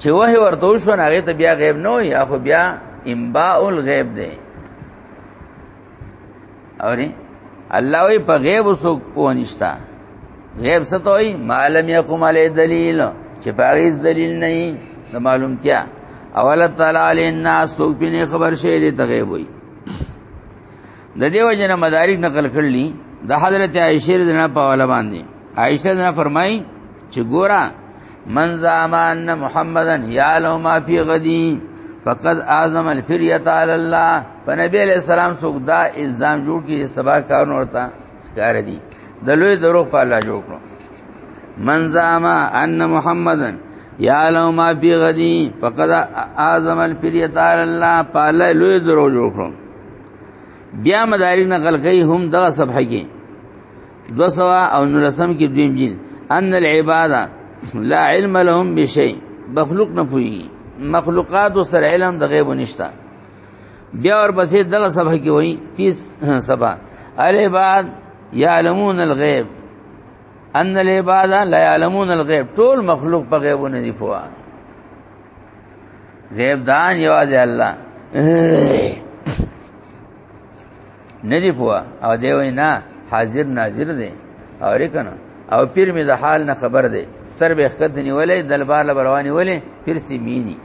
چې وه ورته شو نه ته بیا غیب نه وي اخو بیا انباء الغیب دی اوري الله وی په غیب وسوک پوه نشتا غیب څه توي معلوم یقوم علی دلیل چې پاریز دلیل نه نه معلومتیا اول تعالی علی الناس سوک پینې خبر شې دې تغیب وي د دیو جن مدارک نقل کړلی د حضرت عائشه رضی الله په حواله باندې عائشه نه فرمای چې ګورا من زمان محمدن یا لو ما فی غدی فقد اعظم الفریت علی الله فنبی علیہ السلام څوک دا الزام جوړ کی سبا کارونه ورته ښکار دي د لوی دروغ په الله جوړ کړو من زما ان محمدن یا لو ما فی غدی فقد اعظم الفریت علی الله په لوی دروغ جوړ کړو بیا مدارک نقل کوي هم دغه صفحه کې 200 او نلسم کې دویم جیل ان العباده لا علم لهم بشيء مخلوق نه پوي مخلوقات سره علم د غیب نشتا بیا ور پسې دغه صفحه کې وایي 30 صفحه العباد يعلمون الغيب ان العباد لا يعلمون الغيب ټول مخلوق په غیب نه دی پوهه غیب دان یوازې الله نه دی پوه او دی وینا حاضر ناظر دی او ریکنه او پیر می د حال نه خبر دی سر به خد نیولې دلبار لبروانی ولې پیر سی مینی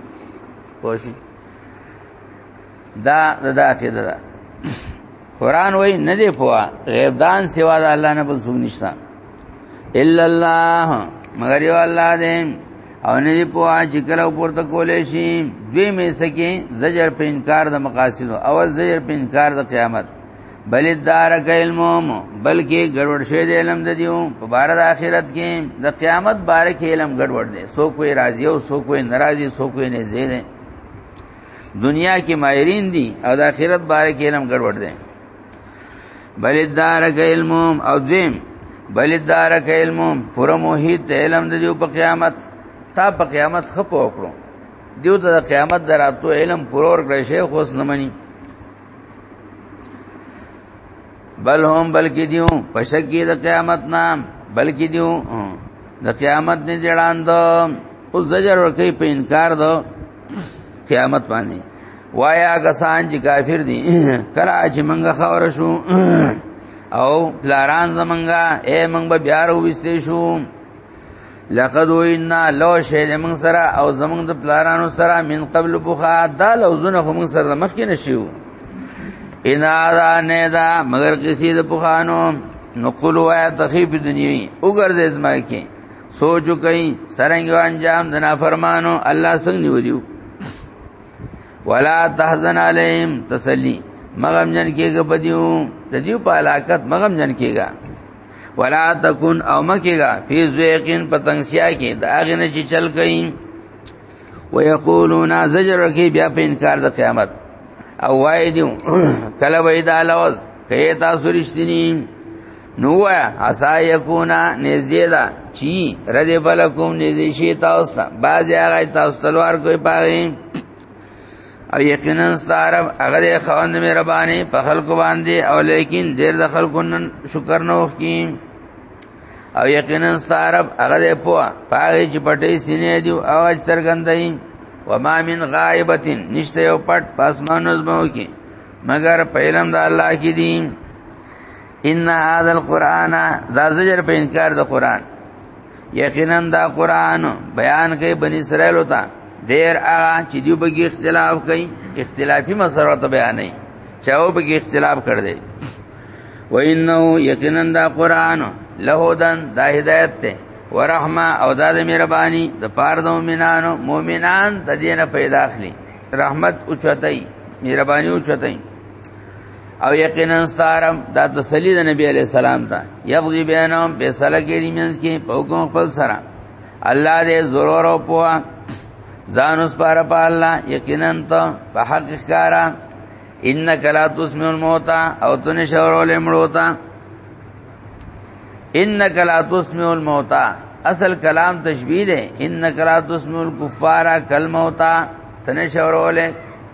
پوښی دا دا, دا عقیده ده قران وای نه دی پوا غیب دان سوا د الله نه بل څوک نشتا الا الله مگر یو الله دې او نه دی پوا چې کله پورته کولې شي دوی مې سکه زجر په انکار د مقاصد اول زجر په انکار د قیامت بل دارک علم بلکې ګډوډ شوی د علم د دیو په بار د آخرت کې د قیامت بار کې علم ګډوډ دی سو کوئی راضی او سو کوئی ناراضی سو کوئی نه زیږي دنیا کې مایرین دي او د آخرت باره کې علم ګډوډ دي بل دارک علم او دیم بل دارک علم پوره موحد علم د جو په قیامت تا په قیامت خپ وکړو دیو ته د قیامت دراتو علم پرور کړی شیخ اوس نه مني بل هم بلکې دیو پشکی د قیامت نام بلکې دیو د قیامت نه جړاند او زجر ورکی په انکار دو قیامت باندې وایا کسان چې کافر دي کله چې منګه خبر شو او پلاران زمنګا اے منګ به بیا وروستې شو لقد وینا لو شی زمنګ سره او زمنګ د پلارانو سره من قبل بوخا دا لوزونه هم سره مخکې نشیو ان اذا نه دا مگر کسی د بوخانو نقول وایا تخیف دنیوی وګرځې زما کې سوچ کوي سرنګ انجام د نافرمانو الله څنګه نیولیو ولا تحزن عليهم تسلی مغم جن کېګه بدیو د دیو په علاقت مغم جن کېګه ولا تکون او مکېګه فی زیقین پتنګسیا کې د اغه نه چې چل کئ ويقولون زجر کې بیا په انکار د قیامت او وای دیو کله وای دا لوز کئ تاسو رښتینی نو وایا اسا یکونا نږدې ده چی رد بلکم نږدې شي تاسو ته باز هغه تاسو تلوار کوي پاره او یقینا ستارب هغه خوند مې ربانه په خلکو باندې او لیکن ډیر د خلکو نن شکر نه وکي او یقینا ستارب هغه په پاره چې پټې سینې دی او اج سرګندای و ما من غائبتن نشته یو پټ پاسمانو زمو کې مگر په علم د الله کې دي ان هذا القران دا زجر په انکار د قران یقینا دا قران بیان کوي بنی اسرائیل وتا ډیر هغه چې دوی به اختلاف کوي اختلافي مسله ته بیان نه چاو به اختلاف کړ دې و انه یقینا دا قران لهودن دا هدایت ته ورحمه او دا د مهرباني د پاره د مؤمنانو مؤمنان د دینه پیدا اخلي رحمت اوچتای مهرباني اوچتای او یقینا سارم دا تسلی د نبی علی السلام ته یغذی بینهم په سره کې نیمنس کې په حکم خپل سره الله دې ضرور او پوا ځان اوس پر په الله یقینا ته په حق ښکارا انک لا تسمع الموت او تن شور لمړوتا انک لا تسمع الموت اصل کلام تشبیه ده انک لا تسمع الكفار کلموتا تن شور له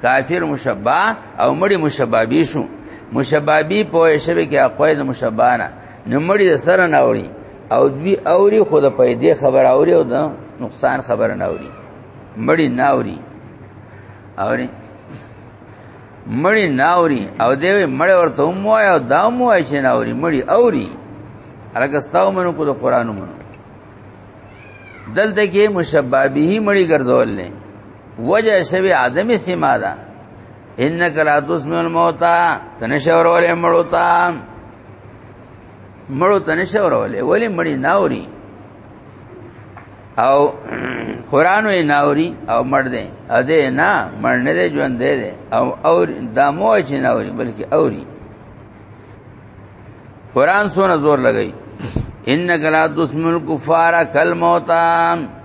کافر مشبہ او مړی مشبہ به شو مشبہ به په شوی کې اقوی د مشبہ نه نو مړی د سره نه اوري او دوی اوري خو د پیدې خبر اوري او د نقصان خبر نه اوري مړی نه اوري اوري مړی نه اوري او دی مړ ورته مو او دا مو چې نه اوري مړی اوري الګ استاو منو کو د قران منو دلته کې مشبابه مړی ګرځول نه وجه شوی عدم سما ده انک لا تسمع الموت تنشور ولې مړو ته مړو تنشور ولې ولې مړی ناوري او قران وی ناوري او مړ دی ا دې نه مړ نه دی ژوند دی او او دمو چې ناوري بلکې اوري قران سونه زور لګی انک لا تسمع الكفار کل موتام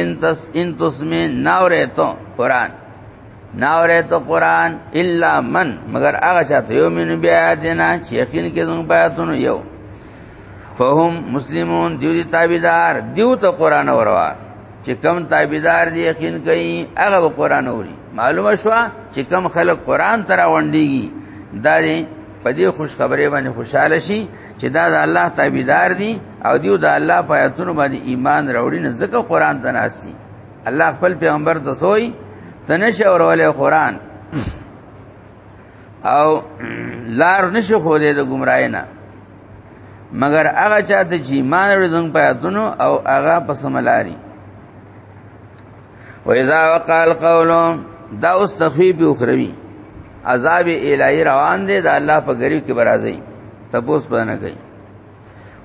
انتس انتس میں ناورے تو قرآن ناورے تو قرآن الا من مگر هغه چاته یو من بیا دینا چې یقین کې زموږ بیاتونو یو فهم مسلمون دیو دی تابیدار دیو ته قرآن وروا چې کم تابیدار دی یقین کوي هغه به قرآن اوري معلومه شو چې کم خلک قرآن ترا وندېږي دا دې په دې خوش خبره باندې خوشاله شي چې دا د الله تابعدار دي او دیو د الله په آیاتونو باندې ایمان راوړي نه ځکه قران ته ناسي الله خپل پیغمبر ته سوی تنشه اورولې قران او لار نشو خو دې د گمراهی نه مگر هغه چاته چې ایمان وروړي په آیاتونو او هغه په سملاري و اذا وقال قول دا اوس تخفیف اخروی عذاب الهی روان دی دا الله په غریب کې برازي تپوس پدنه کوي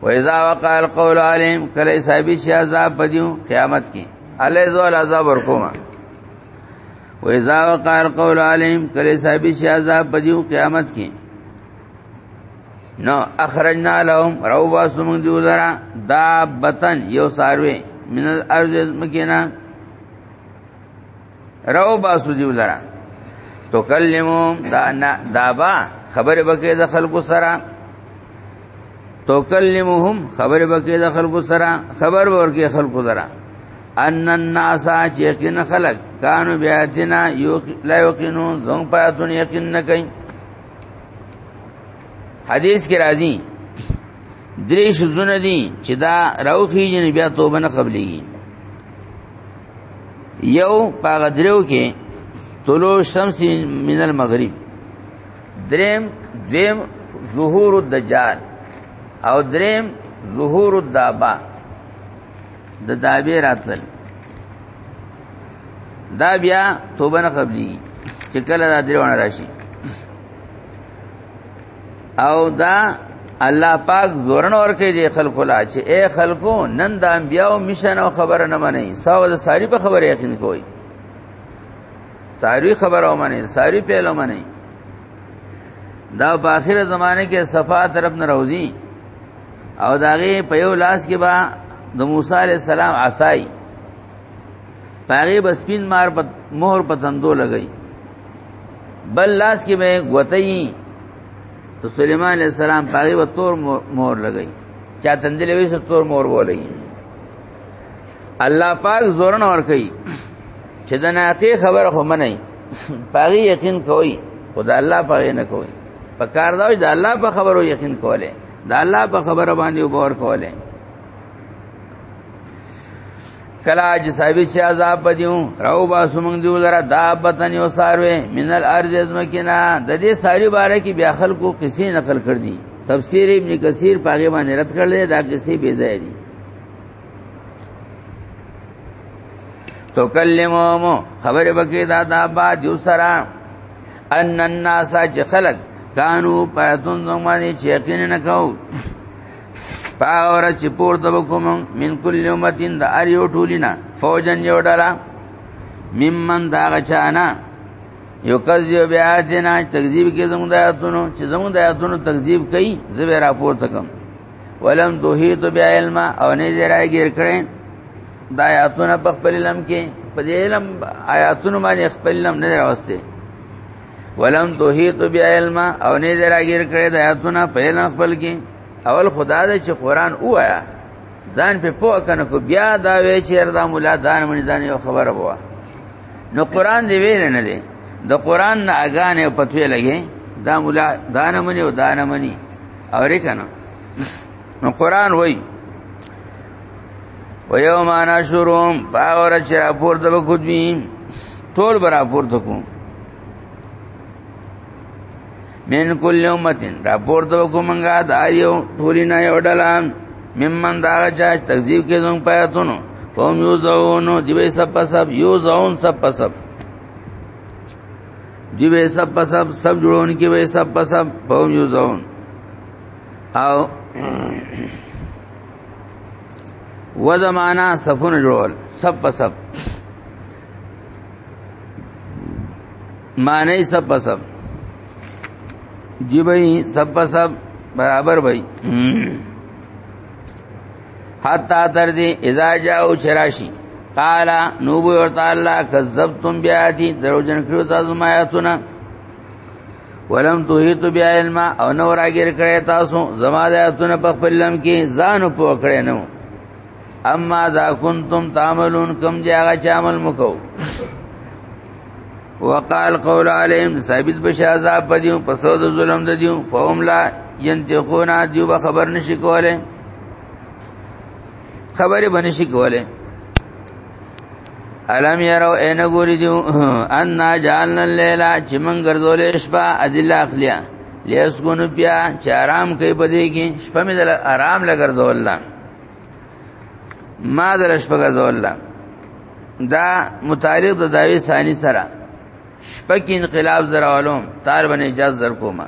و اذا وقال قول علیم کله صاحب شي عذاب پدیو قیامت کې علی ذل عذاب ورکوما و اذا وقال قول علیم کله صاحب شي عذاب پدیو قیامت کې نو اخرجنا لهم روبا سمون دیو درا دا بطن یو ساروی من الارض ازمکینا روبا سو دیو درا تو کلمو دا نا دابا خبر بکی دا خلقو سرا تو کلمهم خبر بکی دا خلقو سرا خبر ورکی خلقو درا ان الناس یقین خلق کانو بیاتنا لا یقینون زنگ پایتون یقین نکیم حدیث کې راځي درې شذونه دي چې دا راوخی جن بیا توبه نه قبليږي یو پاغ درو کې طلوع شمس من المغرب دریم دیم ظهور الدجال او دریم ظهور الدابا د دابې راتل دا بیا توبه نه قبلي چې کله دا درونه راشي او دا الله پاک زورن اور کې دی خلکو لا چې اے خلکو نن د انبیانو مشن او خبره نه منئ ساو د ساری په خبره یقین کوئ ساری خبره ومنئ ساری پیل ومنئ دا په اخر زمانه کې صفات طرف نه راوځي او داغه په یو لاس کې با د موسی علی السلام عصای پاره بسپین مار په مهر پتندو لګی بل لاس کې به غوتای تو سليمان عليه السلام پاره و تور مهر لګی چا تندلې وې سو تور مهر ولګی الله پاک زورن اور کوي چې د ناقي خبر خو منئ پاره یقین کوي خدای الله پاره نه کوي په کار دا د الله په خبرو یقین کوله د الله په خبره باندې وبور کوله کلا چې صاحب چې عذاب پدیو راو با سومنګ دیو لرا دا بتن یو ساروي منل ارض ازمکینا د دې ساری باره کې بیا خلکو قصې نقل کړ دي تفسیر ابن کثیر پاګې باندې رد کړل دا قصې بے ځای دي تو کلمو خبره بکې دا دا با دیو سره ان الناس چې خلق کانو پاتون زمانی چې یقین نه کو پاور چې پورته وکوم من کل یومتین د ار یو ټولینا فوجن یو ډلا ممن دا غچانا یو کذیو بیا دینا تکذیب کې زموږ د آیاتونو چې زموږ د آیاتونو تکذیب کوي زبر راپورته کوم ولم توحید بیا علم او نه زرای ګیر کړي دا آیاتونه په خپل علم کې په دې علم آیاتونه باندې خپل علم نه راوستي ولم توحید بیا علم او نه دراګیر کړی د آیاتونه په علم خپل کې اول خدا دې چې قران وایا ځان په پوه کنه کو بیا دا وی چې رضا مولا دان منی دان یو خبره بوا نو قران دی ویل نه دی د قران نه اگانه پتوې لګي دا مولا دان منی او دان منی اورې کنه نو قران وای و یوم نشروم باور چې راپور ته وکړي ټول برا پور ته کوم من کل یومتن راپور ته کوم غا د یو ټولی نه یو ډلام ممن دا چا تکذیب کې زموږ پیاتونو قوم یو زون دی به سب سب یو زون سب سب دی به سب سب سب جوړون کې به سب سب قوم یو زون او و زمانہ صفونه جوړول سب په سب معنی سب په سب جی بھئی سب په سب برابر بھئی حتا تر دې اذا جاءو چراشی قال نوبو ورته الله کذبتم بیاتی دروژن کړو تاسو ما آیاتونه ولم توهیت بیا علم او نو راګر کړی تاسو زما د اتونه په خپل لم کې ځان په کړی نو اما دا کنتم تعملون کم جاګه چا عمل مکو وقال قول علیم ثابت بشاذا پدیو پسو د ظلم د دیو فهم لا ينتقون دیو به خبر نشي کوله خبره بنشي کوله الم يرو ان ګوري دي ان جعلنا الليل چې من ګرځولې شپه ادل اخلیا لیس ګون بیا چې آرام کوي بده کې شپه مې دل آرام لګرځول الله ما دل شپه ګرځول الله دا متعلق د داوی ثانی سره شپه کې انقلاب زراولم تار باندې اجازه در کومه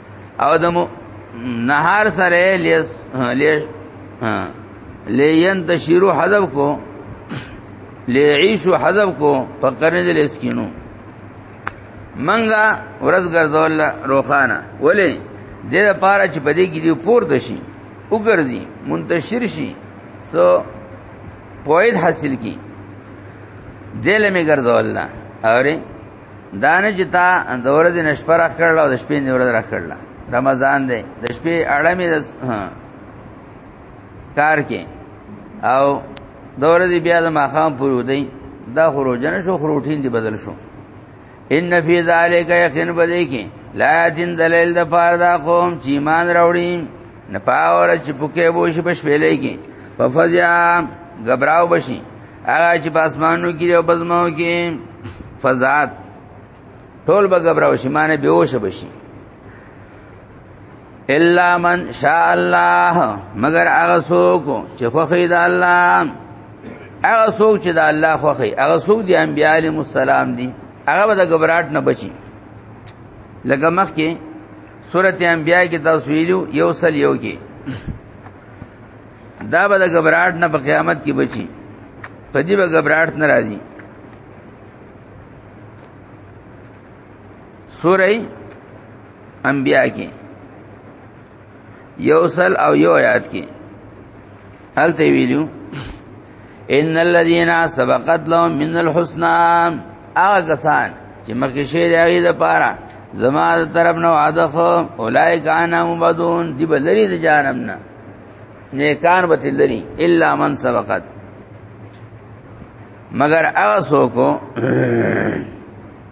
او د نهار سره لیس لیس لین تشیرو حذف کو لیعیشو حذف کو په قرن دل اسکینو منګه ورځ ګرځول روخانه ولی د لپاره چې په دې کې دی پورته شي وګرځي منتشر شي سو پوید حاصل کی دل می ګرځول نه اوري دا نه چې تا د ورځې نشپر راخړل او د شپې نه ورځ راخړل رمضان دی د شپې اړه مې د کار کې او د ورځې بیا د ماخام پورو دی دا خروجنه شو خروټین دی بدل شو ان فی ذلک یقین بدی کې لا دین دلیل د پاره دا قوم چې ایمان راوړي نه پاور چې پکې بو شي په شپېلې کې په فزیا غبراو بشي هغه چې په اسمانو کې او بزمو کې فزات ټول به غبراو شي معنی بهوش بشي الا من شاء الله مگر هغه څوک چې خوخی د الله هغه څوک چې د الله خوخی هغه څوک دی انبیاء علیهم السلام دی هغه به د غبرات نه بچي لکه مخ کې سورته انبیاء کې تاسو ویلو یو سل یو کې دا به د غبرات نه په قیامت کې بچي په دې به غبرات نه راځي سورې انبیاء کې یو سل او یو آیات کې هلته ویلو ان الذين سبقت لهم من الحسنى هغه کسان چې مکه شي دغه لپاره زما د طرف نو وعده خو اولایک انا مبدون دی بلری د جانم نه نیکان به تلری الا من سبقت مگر هغه سوکو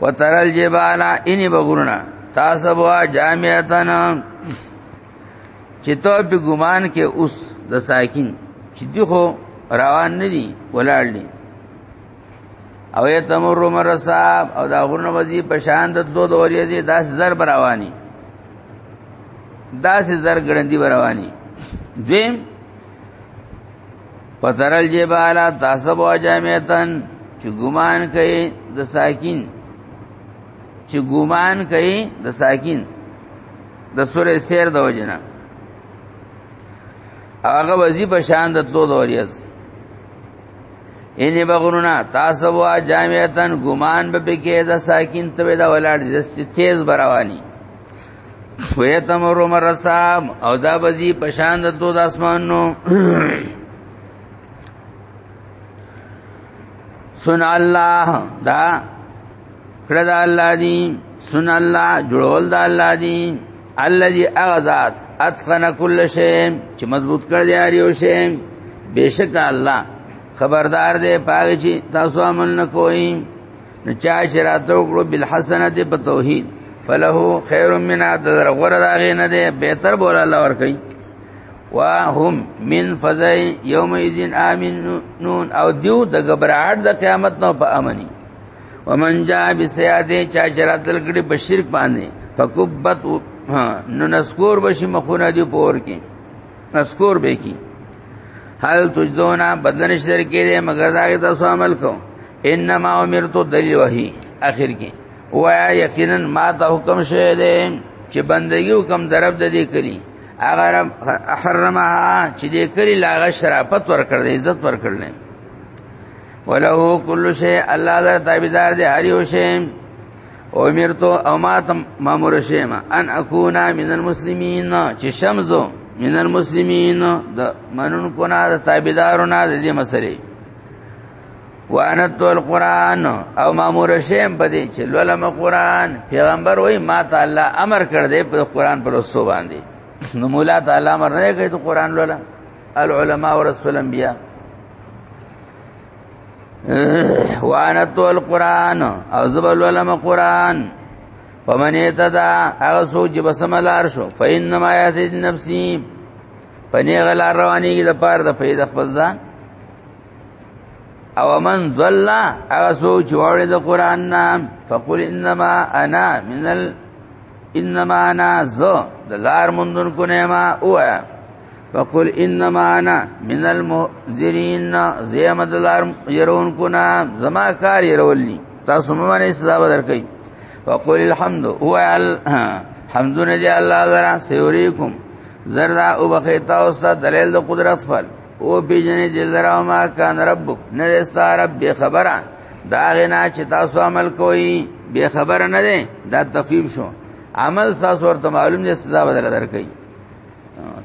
وترل جبالا اني بغرنا تاسو بوا جامعتن چې ته په ګمان کې اوس د ساکین چې دی خو روان نه دي ولاړ دي او یا تمر عمر صاحب او دا غرنه وزي په شان د دو دوري دي داس زر رواني داس زر ګړندې رواني دویم پتر الجبال تاسب و جامعتن چې ګمان کوي د ساکین چې ګمان کوي د ساکین د سورې سیر د وجنه هغه وزي په شان د تلو د وریاز ان بغرونا تاسو وا جامعتن ګمان به کې د ساکین ته دا ولاړ د تیز برواني ویتم روم رسام او دا بزی پشان د دو د اسمان نو سن الله دا کړه د الله دی سن الله جوړول د الله دی الذي اغذات اتقن كل شيء چې مضبوط کړ دی هر یو شی بشک الله خبردار دی پاږي چې تاسو عمل نه کوئ نو چا چې راته وکړو بالحسنه په توحید فله خیر من ادر غور دا غي نه دی بهتر بول الله ور کوي واهم من فزای یوم اذن امنون او دیو د غبرات د قیامت نو په امني ومن جاء بسیاده چا چې راته لګړي په شرک باندې فکبت نو نسکور بشي مخونه دی پور کې نسکور به کی حال تجزونا بدلنش در کې دې مگر دا تاسو عمل کو انما امرت دلیل وحی اخر کې وایا یقینا ما ته حکم شوی دی چې بندگی حکم درب د دې کړی اگر حرمها چې دې کړی لاغه شرافت ور کړ دې عزت ور کړل ولو کل شی الله دا تابعدار دی هر یو شی امرتو او ما تم مامور شیم ان اکونا من المسلمین چې شمزو من المسلمین د منون کو نه د تابعدارو نه د دې مسلې وانا تول قران او مامور شیم پدې چې لولم قران پیغمبر وای ما تعالی امر کړ دې په قران پر وسو باندې نو مولا تعالی امر نه کوي ته قران لولا العلماء ورسول انبیاء وانا تول قران او زبل لولم قران فمن اهتدى هغه سوچ به سملار شو فإنما يهتدي نفسي پنی غلا رواني د پاره د پیدا خپل ځان او من ضل هغه سوچ وړي د قران نه فقل انما انا من ال انما انا ز د لار مندون کو نه ما او فقل انما انا من المنذرين زیم د لار يرون کو نه زما کار يرولني تاسو مې باندې سزا بدر کوي فقل الحمد هو الحمد لله الله ذرا سيوريكم ذرا او بخيتا او دلیل د قدرت فل او پیجنې چې لراو ما کان رب نه رستا رب به خبره دا غنا چې تاسو عمل کوئ به خبره نه ده دا تفیب شو عمل تاسو ورته معلوم دي سزا بدل درکې